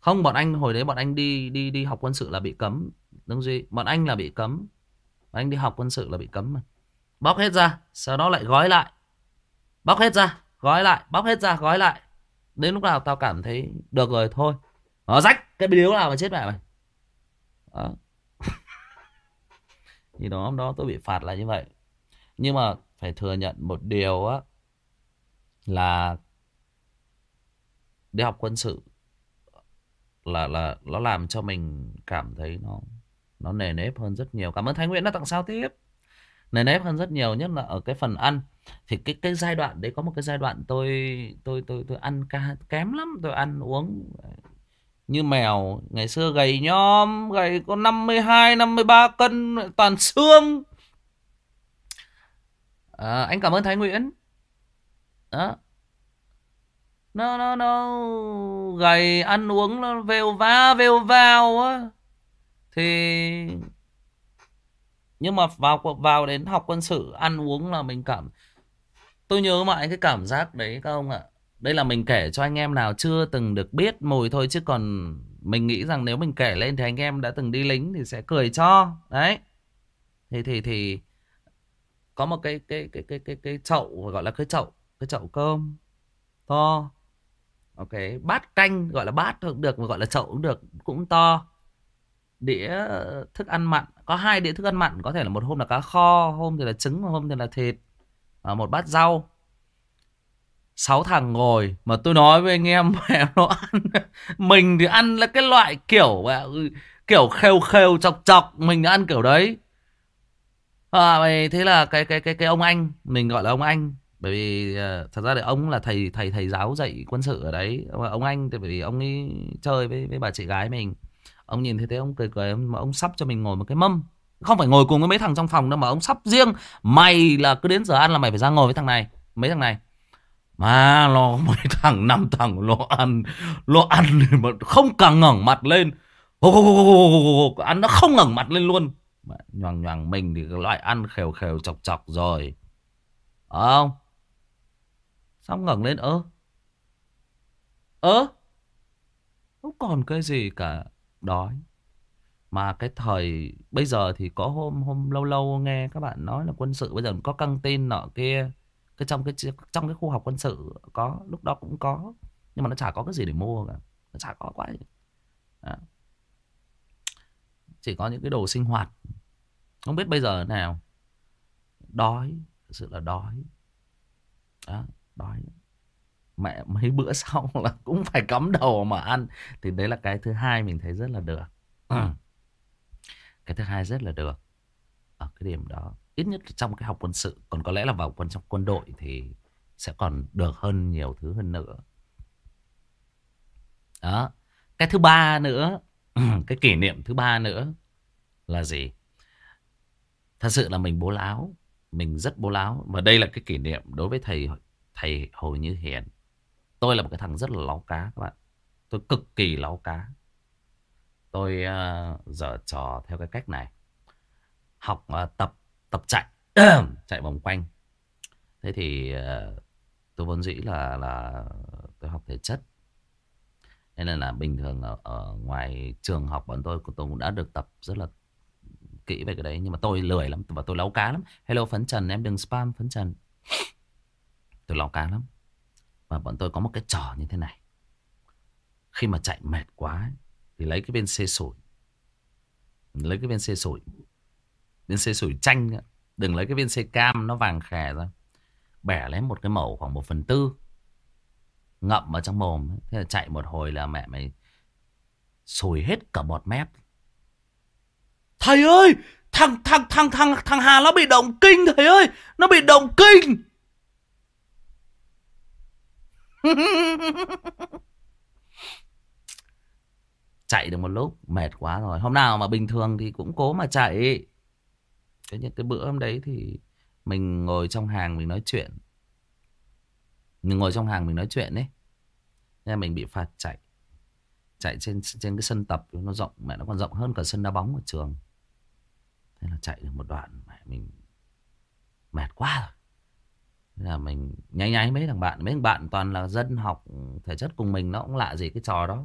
Không, bọn anh, hồi đấy bọn anh đi đi đi học quân sự là bị cấm đúng duy. Bọn anh là bị cấm. Bọn anh đi học quân sự là bị cấm mà. Bóc hết ra, sau đó lại gói lại. Bóc hết ra, gói lại, bóc hết ra, gói lại. Đến lúc nào tao cảm thấy được rồi, thôi. Nó rách, cái điếu nào mà chết mẹ mày. Đó. thì đó, hôm đó tôi bị phạt là như vậy. Nhưng mà phải thừa nhận một điều á, là đi học quân sự là là nó làm cho mình cảm thấy nó nó nề nếp hơn rất nhiều. Cảm ơn thái nguyễn đã tặng sao tiếp. Nề nếp hơn rất nhiều, nhất là ở cái phần ăn. Thì cái cái giai đoạn đấy có một cái giai đoạn tôi tôi tôi tôi ăn ca, kém lắm. Tôi ăn uống như mèo. Ngày xưa gầy nhom, gầy có 52 53 cân, toàn xương à, anh cảm ơn Thái Nguyễn. Đó. Nó nó nó gầy ăn uống nó vêu va vêu vào á. Thì nhưng mà vào vào đến học quân sự ăn uống là mình cảm tôi nhớ mãi cái cảm giác đấy các ông ạ. Đây là mình kể cho anh em nào chưa từng được biết mùi thôi chứ còn mình nghĩ rằng nếu mình kể lên thì anh em đã từng đi lính thì sẽ cười cho. Đấy. Thì thì thì có một cái cái cái cái cái cái chậu gọi là cái chậu cái chậu cơm to. Ok bát canh gọi là bát cũng được mà gọi là chậu cũng được cũng to. Đĩa thức ăn mặn có hai đĩa thức ăn mặn có thể là một hôm là cá kho hôm thì là trứng hôm thì là thịt. À, một bát rau. Sáu thằng ngồi mà tôi nói với anh em mẹ nó ăn. Mình thì ăn là cái loại kiểu ờ, kiểu khêu khêu chọc chọc mình ăn kiểu đấy à, thế là cái cái cái cái ông anh mình gọi là ông anh bởi vì uh, thật ra thì ông là thầy thầy thầy giáo dạy quân sự ở đấy ông anh thì bởi vì ông ấy chơi với với bà chị gái mình ông nhìn thấy thế ông cười cười mà ông sắp cho mình ngồi một cái mâm không phải ngồi cùng với mấy thằng trong phòng đâu mà ông sắp riêng mày là cứ đến giờ ăn là mày phải ra ngồi với thằng này mấy thằng này mà lo mấy thằng năm thằng lo ăn lo ăn mà không càng ngẩng mặt lên ăn nó không ngẩng mặt lên luôn nhoàng nhoàng mình thì loại ăn khều khều chọc chọc rồi. Ờ không? Xong ngẩng lên? Ơ ơ không còn cái gì cả. Đói. Mà cái thời bây giờ thì có hôm hôm lâu lâu nghe các bạn nói là quân sự bây giờ có căng tin nọ kia. Cái trong cái trong cái khu học quân sự có, lúc đó cũng có. Nhưng mà nó chả có cái gì để mua cả. Nó chả có quá đó chỉ có những cái đồ sinh hoạt. Không biết bây giờ nào đói thực sự là đói. Đó, đói. Mẹ mấy bữa sau là cũng phải cắm đầu mà ăn. Thì đấy là cái thứ hai mình thấy rất là được. Ừ. cái thứ hai rất là được ở cái điểm đó. Ít nhất trong cái học quân sự còn có lẽ là vào quân trong quân đội thì sẽ còn được hơn nhiều thứ hơn nữa. Đó. Cái thứ ba nữa cái kỷ niệm thứ ba nữa là gì? Thật sự là mình bố láo mình rất bố láo. Và đây là cái kỷ niệm đối với thầy thầy Hồ Như Hiền. Tôi là một cái thằng rất là láo cá các bạn. Tôi cực kỳ láo cá. Tôi uh, dở trò theo cái cách này. Học uh, tập tập chạy chạy vòng quanh. Thế thì uh, tôi vốn dĩ là là tôi học thể chất nên là, bình thường ở, ở ngoài trường học bọn tôi tôi cũng đã được tập rất là kỹ về cái đấy. Nhưng mà tôi lười lắm và tôi láo cá lắm. Hello phấn trần em đừng spam phấn trần. Tôi láo cá lắm. Và bọn tôi có một cái trò như thế này. Khi mà chạy mệt quá thì lấy cái bên xe sủi. Lấy cái viên xe sủi. Viên xe sủi chanh đừng lấy cái viên xe cam nó vàng khè ra. Bẻ lấy một cái mẩu khoảng một phần tư ngậm ở trong mồm thế là chạy một hồi là mẹ mày sùi hết cả bọt mép. Thầy ơi! Thằng thằng thằng thằng thằng Hà nó bị động kinh, thầy ơi! Nó bị động kinh! Chạy được một lúc, mệt quá rồi. Hôm nào mà bình thường thì cũng cố mà chạy. Cái những cái bữa hôm đấy thì mình ngồi trong hàng mình nói chuyện mình ngồi trong hàng mình nói chuyện đấy nên mình bị phạt chạy. Chạy trên trên cái sân tập nó rộng, mẹ nó còn rộng hơn cả sân đá bóng ở trường. Thế là chạy được một đoạn, mẹ mình mệt quá rồi. Thế là mình nháy nháy mấy thằng bạn, mấy thằng bạn toàn là dân học, thể chất cùng mình, nó cũng lạ gì cái trò đó.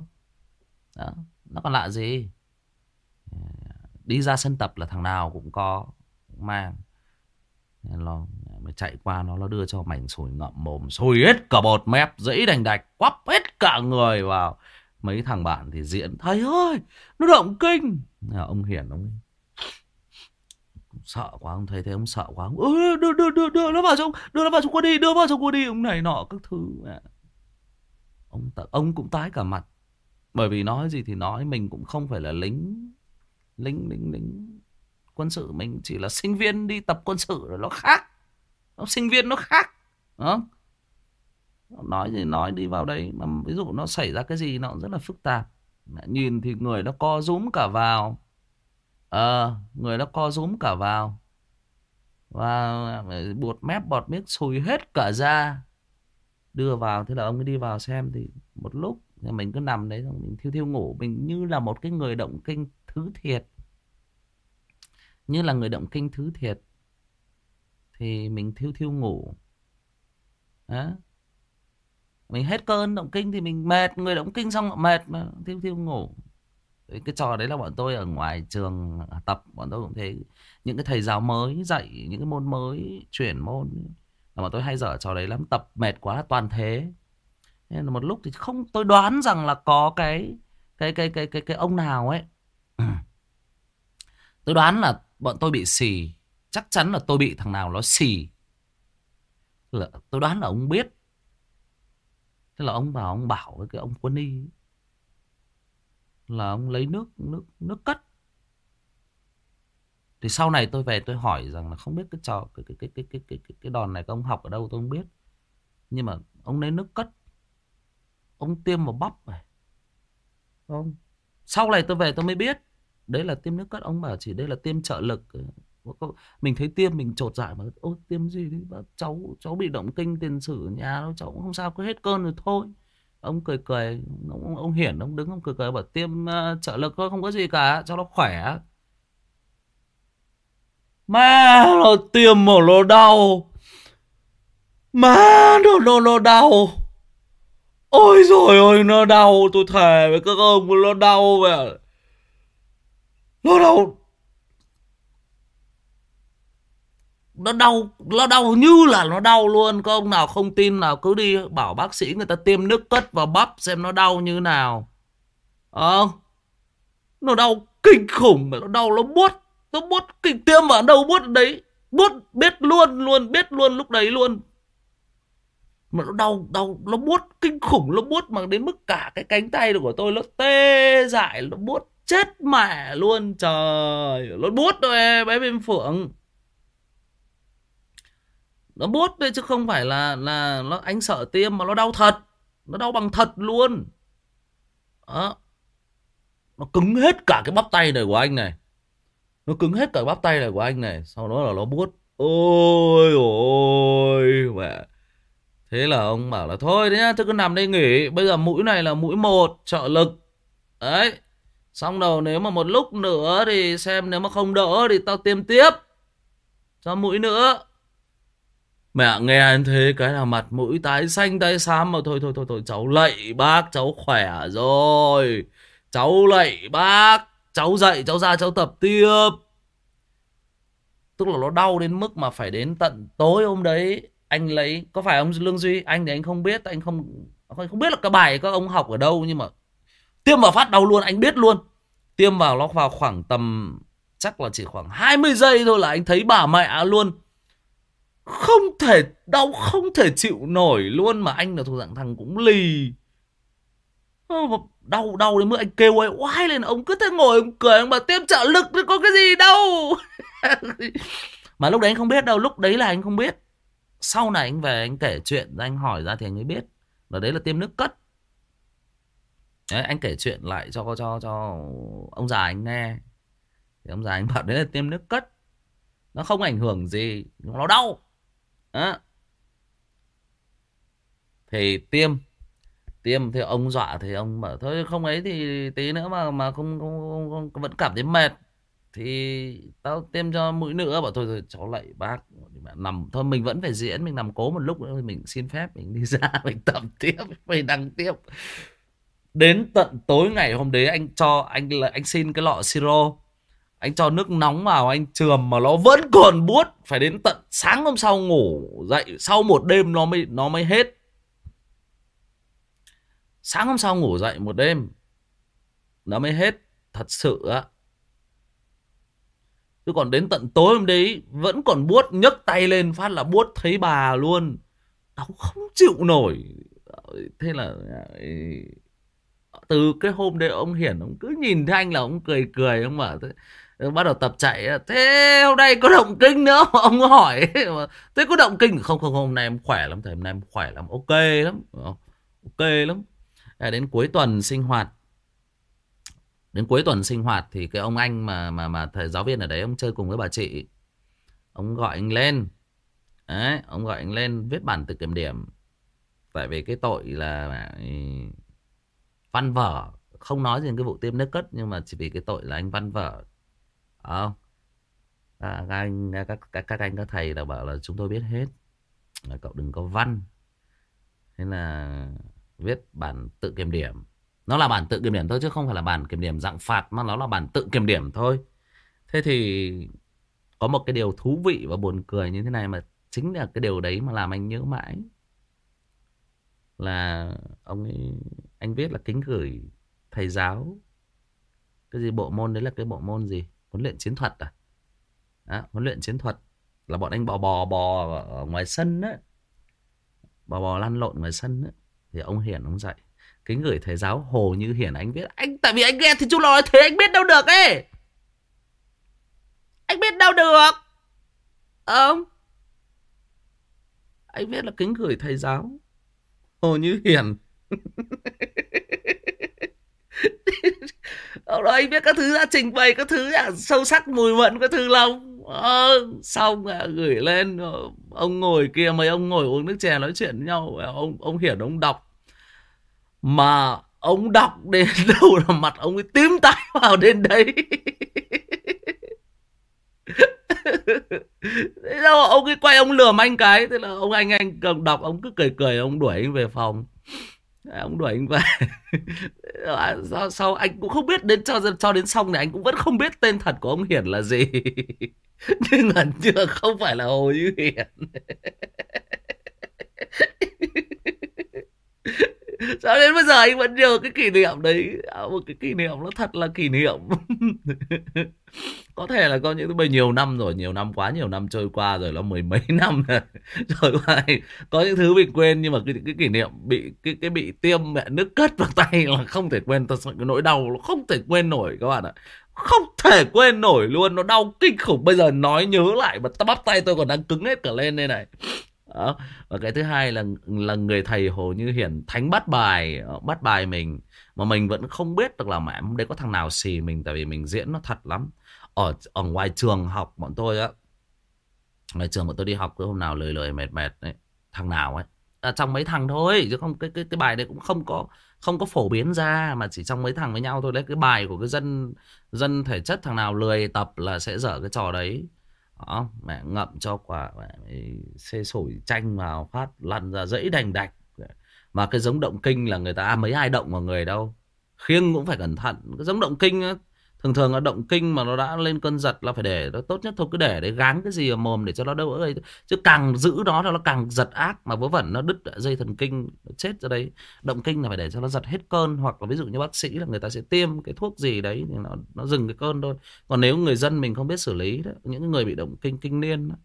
Đó, nó còn lạ gì? Đi ra sân tập là thằng nào cũng có mang. Nên lo mới chạy qua nó nó đưa cho mảnh sủi ngậm mồm sùi hết cả bột mép dẫy đành đạch quắp hết cả người vào. Mấy thằng bạn thì diễn thầy ơi nó động kinh. Ông hiển ông sợ quá ông thấy thế ông sợ quá ông, ừ, đưa đưa đưa đưa nó vào trong đưa nó vào trong qua đi đưa vào trong qua đi. Ông này nọ các thứ. Ông ông cũng tái cả mặt. Bởi vì nói gì thì nói mình cũng không phải là lính lính lính lính quân sự mình chỉ là sinh viên đi tập quân sự rồi nó khác nó sinh viên nó khác đó nói gì nói đi vào đây mà ví dụ nó xảy ra cái gì nó cũng rất là phức tạp. Nhìn thì người nó co rúm cả vào. Ờ à, người nó co rúm cả vào. Và bột mép bọt miếc sùi hết cả ra đưa vào thế là ông ấy đi vào xem thì một lúc mình cứ nằm đấy xong mình thiêu thiêu ngủ. Mình như là một cái người động kinh thứ thiệt. Như là người động kinh thứ thiệt thì mình thiêu thiêu ngủ. Đó. mình hết cơn động kinh thì mình mệt, người động kinh xong mệt mà, thiêu thiêu ngủ. Cái trò đấy là bọn tôi ở ngoài trường tập, bọn tôi cũng thế. Những cái thầy giáo mới dạy, những cái môn mới, chuyển môn. Là bọn tôi hay dở trò đấy lắm, tập mệt quá toàn thế. Nên là một lúc thì không, tôi đoán rằng là có cái cái cái cái cái cái ông nào ấy. Tôi đoán là bọn tôi bị xì chắc chắn là tôi bị thằng nào nó xì. Là tôi đoán là ông biết. Thế là ông bảo ông bảo với cái ông quân y là ông lấy nước nước nước cất. Thì sau này tôi về tôi hỏi rằng là không biết cái trò cái cái cái cái cái cái, cái, cái đòn này các ông học ở đâu tôi không biết. Nhưng mà ông lấy nước cất. Ông tiêm vào bắp này. Không sau này tôi về tôi mới biết. Đấy là tiêm nước cất. Ông bảo chỉ đây là tiêm trợ lực mình thấy tiêm mình trột dại mà ô tiêm gì đi cháu cháu bị động kinh tiền sử nhà đâu cháu cũng không sao cứ hết cơn rồi thôi. Ông cười cười ông, ông hiển ông đứng ông cười cười bảo tiêm uh, trợ lực thôi không có gì cả cho nó khỏe. Mà nó tiêm mà nó đau. Mà nó nó nó đau. Ôi rồi ôi nó đau tôi thề với các ông nó đau vậy nó đau nó đau nó đau như là nó đau luôn. Có ông nào không tin nào cứ đi bảo bác sĩ người ta tiêm nước cất vào bắp xem nó đau như nào. Ờ nó đau kinh khủng, mà nó đau, nó buốt nó buốt kinh, tiêm vào đâu buốt đấy. Buốt, biết luôn luôn, biết luôn lúc đấy luôn. Mà nó đau đau, nó buốt kinh khủng, nó buốt mà đến mức cả cái cánh tay của tôi nó tê dại, nó buốt chết mẹ luôn. Trời, nó buốt rồi bé bên phượng nó bút đấy chứ không phải là là nó, anh sợ tiêm mà nó đau thật. Nó đau bằng thật luôn. Đó. Nó cứng hết cả cái bắp tay này của anh này. Nó cứng hết cả bắp tay này của anh này. Sau đó là nó buốt ôi ôi, mẹ. Thế là ông bảo là, thôi đấy nhá, tôi cứ nằm đây nghỉ. Bây giờ mũi này là mũi một, trợ lực. Đấy. Xong đầu nếu mà một lúc nữa thì xem nếu mà không đỡ thì tao tiêm tiếp cho mũi nữa. Mẹ nghe anh thế cái là mặt mũi tái xanh tái xám mà thôi thôi thôi thôi cháu lạy bác cháu khỏe rồi. Cháu lạy bác, cháu dậy cháu ra cháu tập tiếp. Tức là nó đau đến mức mà phải đến tận tối hôm đấy anh lấy có phải ông Lương Duy anh thì anh không biết anh không không biết là cái bài các ông học ở đâu nhưng mà tiêm vào phát đau luôn anh biết luôn tiêm vào nó vào khoảng tầm chắc là chỉ khoảng 20 giây thôi là anh thấy bà mẹ luôn không thể đau không thể chịu nổi luôn mà anh là thuộc dạng thằng cũng lì. Đau đau đến mức anh kêu ấy oai lên ông cứ thế ngồi ông cười ông bảo tiêm trợ lực thì có cái gì đâu. Mà lúc đấy anh không biết đâu lúc đấy là anh không biết. Sau này anh về anh kể chuyện anh hỏi ra thì anh mới biết. Là đấy là tiêm nước cất. Đấy, anh kể chuyện lại cho cho cho ông già anh nghe. Thì ông già anh bảo đấy là tiêm nước cất. Nó không ảnh hưởng gì nó đau đó. thì tiêm tiêm thì ông dọa thì ông bảo thôi không ấy thì tí nữa mà mà không, không, không, không vẫn cảm thấy mệt. Thì tao tiêm cho mũi nữa bảo thôi thôi cháu lại bác nằm thôi mình vẫn phải diễn mình nằm cố một lúc nữa mình xin phép mình đi ra mình tập tiếp mình đăng tiếp. Đến tận tối ngày hôm đấy anh cho anh là anh xin cái lọ siro anh cho nước nóng vào, anh chườm mà nó vẫn còn buốt. Phải đến tận sáng hôm sau ngủ dậy, sau một đêm nó mới nó mới hết. Sáng hôm sau ngủ dậy một đêm, nó mới hết. Thật sự á. Chứ còn đến tận tối hôm đấy, vẫn còn buốt, nhấc tay lên phát là buốt thấy bà luôn. Đau không chịu nổi. Thế là từ cái hôm đấy ông hiển ông cứ nhìn thấy anh là ông cười cười, ông bảo bắt đầu tập chạy thế hôm nay có động kinh nữa ông hỏi. Thế có động kinh không? Không hôm nay em khỏe lắm thầy. Hôm nay em khỏe lắm. Ok lắm. Ờ, ok lắm. À, đến cuối tuần sinh hoạt. Đến cuối tuần sinh hoạt thì cái ông anh mà mà mà thầy giáo viên ở đấy, ông chơi cùng với bà chị, ông gọi anh lên. Đấy, ông gọi anh lên viết bản tự kiểm điểm. Tại vì cái tội là à, văn vở, không nói gì cái vụ tiêm nước cất, nhưng mà chỉ vì cái tội là anh văn vở không à, các anh các, các các anh các thầy đã bảo là chúng tôi biết hết. Là cậu đừng có văn. Thế là viết bản tự kiểm điểm. Nó là bản tự kiểm điểm thôi chứ không phải là bản kiểm điểm dạng phạt mà nó là bản tự kiểm điểm thôi. Thế thì có một cái điều thú vị và buồn cười như thế này mà chính là cái điều đấy mà làm anh nhớ mãi. Là ông ấy anh viết là kính gửi thầy giáo. Cái gì bộ môn đấy là cái bộ môn gì? Huấn luyện chiến thuật à? Đó, huấn luyện chiến thuật là bọn anh bò bò bò ở ngoài sân á. Bò bò lăn lộn ngoài sân á. Thì ông hiển ông dạy kính gửi thầy giáo hồ như hiển anh biết. Anh tại vì anh nghe thì chú nói thế anh biết đâu được ấy. Anh biết đâu được. Không anh biết là kính gửi thầy giáo hồ như hiển. Ông đó anh biết các thứ ra trình bày các thứ à, sâu sắc mùi mẫn các thứ lòng à, ờ, xong à, gửi lên ờ, ông ngồi kia mấy ông ngồi uống nước chè nói chuyện với nhau. Ông ông hiển ông đọc. Mà ông đọc đến đâu là mặt ông ấy tím tái vào đến đấy. Thế đâu ông ấy quay ông lườm anh cái thế là ông anh anh cầm đọc ông cứ cười cười ông đuổi anh về phòng ông đuổi anh về. Sau, sau anh cũng không biết đến cho cho đến xong này anh cũng vẫn không biết tên thật của ông Hiển là gì. Nhưng mà chưa không phải là Hồ Như Hiển. Sao đến bây giờ anh vẫn nhớ cái kỷ niệm đấy? À, Một cái kỷ niệm nó thật là kỷ niệm. Có thể là có những bây nhiều năm rồi Nhiều năm quá nhiều năm trôi qua rồi Nó mười mấy năm rồi. Rồi qua Có những thứ bị quên Nhưng mà cái, cái kỷ niệm bị cái, cái bị tiêm mẹ nước cất vào tay Là không thể quên. Thật sự cái nỗi đau Nó không thể quên nổi các bạn ạ. Không thể quên nổi luôn nó đau kinh khủng. Bây giờ nói nhớ lại mà bắp tay tôi còn đang cứng hết cả lên đây này đó. và cái thứ hai là là người thầy hồ như hiển thánh bắt bài ờ, bắt bài mình mà mình vẫn không biết được là mẹ hôm đấy có thằng nào xì mình tại vì mình diễn nó thật lắm. Ở ở ngoài trường học bọn tôi á ngoài trường bọn tôi đi học cứ hôm nào lười lười mệt mệt đấy thằng nào ấy à, trong mấy thằng thôi chứ không cái cái cái bài đấy cũng không có không có phổ biến ra mà chỉ trong mấy thằng với nhau thôi. Đấy cái bài của cái dân dân thể chất thằng nào lười tập là sẽ dở cái trò đấy đó, mẹ ngậm cho quả mẹ xê sủi chanh vào phát lăn ra dãy đành đạch. Mà cái giống động kinh là người ta à, mấy ai động vào người đâu. Khiêng cũng phải cẩn thận. Cái giống động kinh thường thường là động kinh mà nó đã lên cơn giật là phải để nó tốt nhất thôi cứ để đấy gán cái gì ở mồm để cho nó đỡ ấy chứ càng giữ nó nó càng giật ác mà vớ vẩn nó đứt dạ dây thần kinh chết ra đấy. Động kinh là phải để cho nó giật hết cơn hoặc là ví dụ như bác sĩ là người ta sẽ tiêm cái thuốc gì đấy thì nó nó dừng cái cơn thôi. Còn nếu người dân mình không biết xử lý đó, những người bị động kinh kinh niên đó,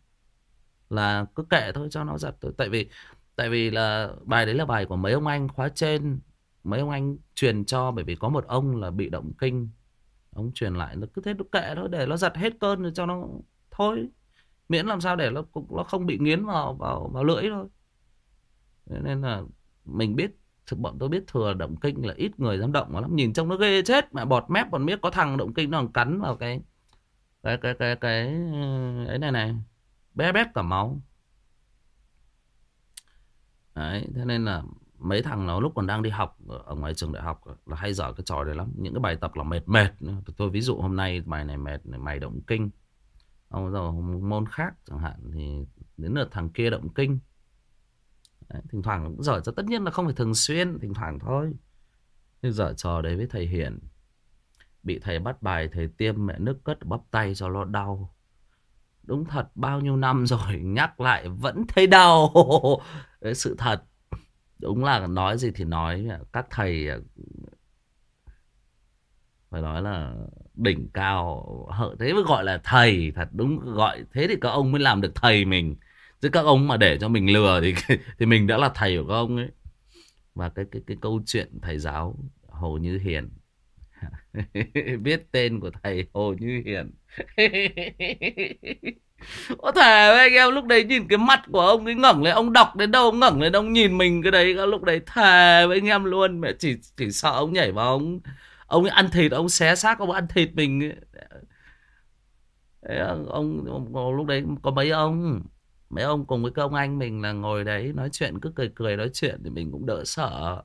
là cứ kệ thôi cho nó giật thôi. Tại vì tại vì là bài đấy là bài của mấy ông anh khóa trên. Mấy ông anh truyền cho bởi vì có một ông là bị động kinh ông truyền lại nó cứ thế nó kệ thôi, để nó giật hết cơn rồi cho nó thôi. Miễn làm sao để nó nó không bị nghiến vào vào vào lưỡi thôi. Nên là mình biết thực bọn tôi biết thừa động kinh là ít người dám động lắm. Nhìn trông nó ghê chết mà bọt mép còn biết có thằng động kinh nó còn cắn vào cái cái cái cái cái ừ, ấy này này, bé bét cả máu. Đấy, thế nên là mấy thằng nó lúc còn đang đi học ở ngoài trường đại học là hay dở cái trò đấy lắm. Những cái bài tập là mệt mệt. Tôi ví dụ hôm nay bài này mệt này, mày động kinh. Ông rồi môn khác chẳng hạn thì đến lượt thằng kia động kinh. Đấy, thỉnh thoảng cũng dở cho tất nhiên là không phải thường xuyên thỉnh thoảng thôi. Nhưng dở trò đấy với thầy hiển. Bị thầy bắt bài thầy tiêm mẹ nước cất bắp tay cho nó đau. Đúng thật bao nhiêu năm rồi nhắc lại vẫn thấy đau. Đấy, sự thật đúng là nói gì thì nói, các thầy ờ, phải nói là đỉnh cao, hợ, thế mới gọi là thầy, thật đúng, gọi thế thì các ông mới làm được thầy mình. Chứ các ông mà để cho mình lừa thì thì mình đã là thầy của các ông ấy. Và cái cái cái câu chuyện thầy giáo, Hồ Như Hiền. Biết tên của thầy Hồ Như Hiền. có thể với anh em lúc đấy nhìn cái mắt của ông ấy ngẩng lên ông đọc đến đâu ông ngẩng lên ông nhìn mình cái đấy lúc đấy thề với anh em luôn. Mẹ chỉ chỉ sợ ông nhảy vào ông ông ấy ăn thịt ông xé xác ông ăn thịt mình đấy, ông, ông, ông lúc đấy có mấy ông mấy ông cùng với các ông anh mình là ngồi đấy nói chuyện cứ cười cười nói chuyện thì mình cũng đỡ sợ.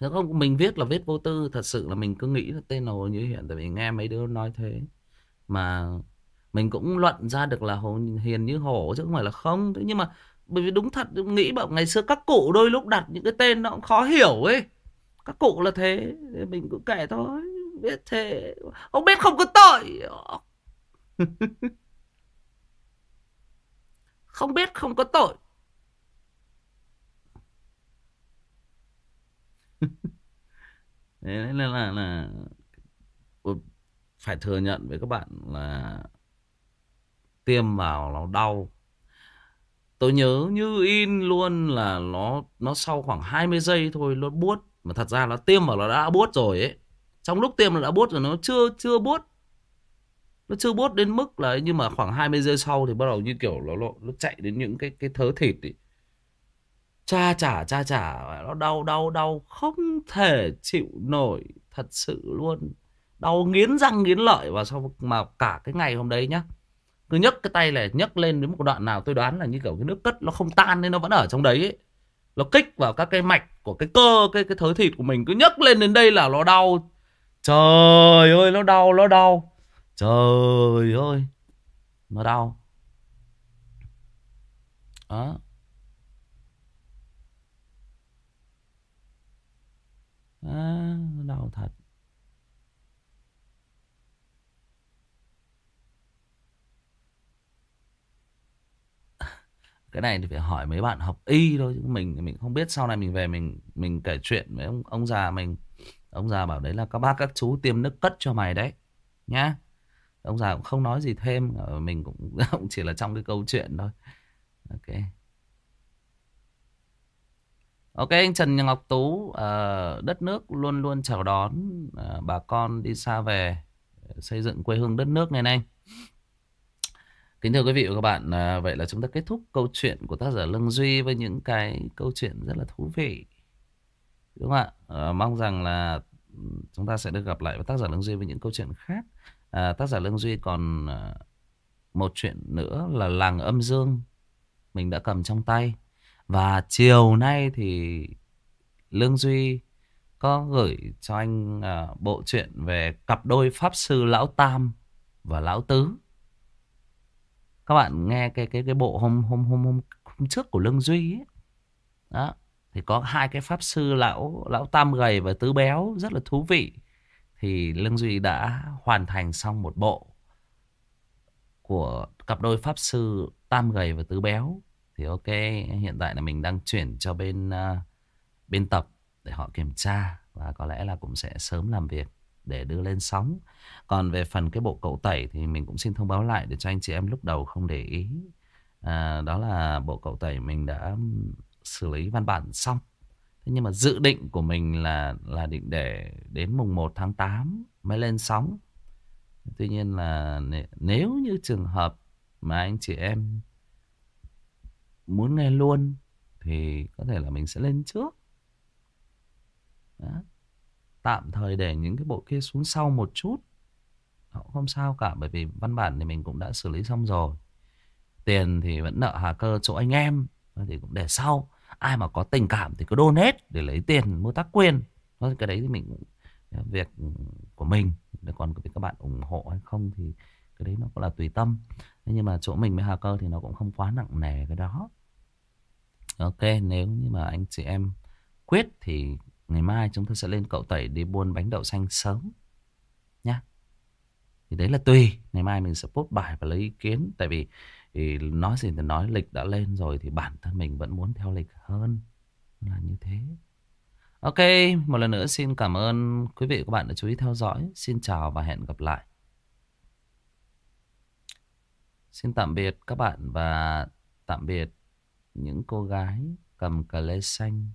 Nếu không mình viết là viết vô tư thật sự là mình cứ nghĩ là tên hồ như hiện tại vì nghe mấy đứa nói thế. Mà mình cũng luận ra được là hồ hiền như hổ chứ không phải là không. Thế nhưng mà bởi vì đúng thật nghĩ bảo ngày xưa các cụ đôi lúc đặt những cái tên nó cũng khó hiểu ấy. Các cụ là thế mình cũng kể thôi biết thế. Ông biết không có tội. Không biết không có tội. Đấy nên là, là, là phải thừa nhận với các bạn là tiêm vào nó đau. Tôi nhớ như in luôn là nó nó sau khoảng 20 giây thôi nó buốt mà thật ra nó tiêm vào nó đã buốt rồi ấy. Trong lúc tiêm nó đã buốt rồi nó chưa chưa buốt. Nó chưa buốt đến mức là nhưng mà khoảng 20 giây sau thì bắt đầu như kiểu nó nó, nó chạy đến những cái cái thớ thịt ấy. Cha chả cha chả nó đau đau đau không thể chịu nổi thật sự luôn. Đau nghiến răng nghiến lợi và sau mà cả cái ngày hôm đấy nhá. Cứ nhấc cái tay này nhấc lên đến một đoạn nào tôi đoán là như kiểu cái nước cất nó không tan nên nó vẫn ở trong đấy ấy. Nó kích vào các cái mạch của cái cơ cái cái thớ thịt của mình cứ nhấc lên đến đây là nó đau. Trời ơi nó đau nó đau. Trời ơi nó đau. Đó. À, nó đau thật. Cái này thì phải hỏi mấy bạn học y thôi chứ mình mình không biết. Sau này mình về mình mình kể chuyện với ông ông già mình. Ông già bảo đấy là các bác các chú tiêm nước cất cho mày đấy nhá. Ông già cũng không nói gì thêm ờ, mình cũng, cũng chỉ là trong cái câu chuyện thôi. Ok. Ok anh Trần Ngọc Tú ờ, đất nước luôn luôn chào đón ờ, bà con đi xa về xây dựng quê hương đất nước này anh Kính thưa quý vị và các bạn, à, vậy là chúng ta kết thúc câu chuyện của tác giả Lương Duy với những cái câu chuyện rất là thú vị. Đúng không ạ? À, mong rằng là ừ, chúng ta sẽ được gặp lại với tác giả Lương Duy với những câu chuyện khác. À, tác giả Lương Duy còn à, một chuyện nữa là Làng Âm Dương mình đã cầm trong tay. Và chiều nay thì Lương Duy có gửi cho anh à, bộ truyện về cặp đôi Pháp Sư Lão Tam và Lão Tứ các bạn nghe cái cái cái bộ hôm hôm hôm hôm, hôm trước của Lương Duy ấy. đó thì có hai cái pháp sư lão lão tam gầy và tứ béo rất là thú vị. Thì Lương Duy đã hoàn thành xong một bộ của cặp đôi pháp sư tam gầy và tứ béo. Thì ok hiện tại là mình đang chuyển cho bên uh, bên tập để họ kiểm tra và có lẽ là cũng sẽ sớm làm việc để đưa lên sóng. Còn về phần cái bộ cậu tẩy thì mình cũng xin thông báo lại để cho anh chị em lúc đầu không để ý. À, đó là bộ cậu tẩy mình đã xử lý văn bản xong. Thế nhưng mà dự định của mình là là định để đến mùng 1 tháng 8 mới lên sóng. Tuy nhiên là nếu như trường hợp mà anh chị em muốn nghe luôn thì có thể là mình sẽ lên trước. Đó. Tạm thời để những cái bộ kia xuống sau một chút. Đó, không sao cả bởi vì văn bản thì mình cũng đã xử lý xong rồi. Tiền thì vẫn nợ Hà Cơ chỗ anh em thì cũng để sau. Ai mà có tình cảm thì cứ donate để lấy tiền mua tác quyền. Cái đấy thì mình cũng việc của mình còn việc các bạn ủng hộ hay không thì cái đấy nó cũng là tùy tâm nhưng mà chỗ mình với Hà Cơ thì nó cũng không quá nặng nề cái đó ok nếu như mà anh chị em quyết thì ngày mai chúng ta sẽ lên cậu tẩy đi buôn bánh đậu xanh sớm nhá. Thì đấy là tùy. Ngày mai mình sẽ post bài và lấy ý kiến. Tại vì thì nói gì thì nói lịch đã lên rồi thì bản thân mình vẫn muốn theo lịch hơn. Là như thế. Ok, một lần nữa xin cảm ơn quý vị và các bạn đã chú ý theo dõi. Xin chào và hẹn gặp lại. Xin tạm biệt các bạn và tạm biệt những cô gái cầm cà lê xanh.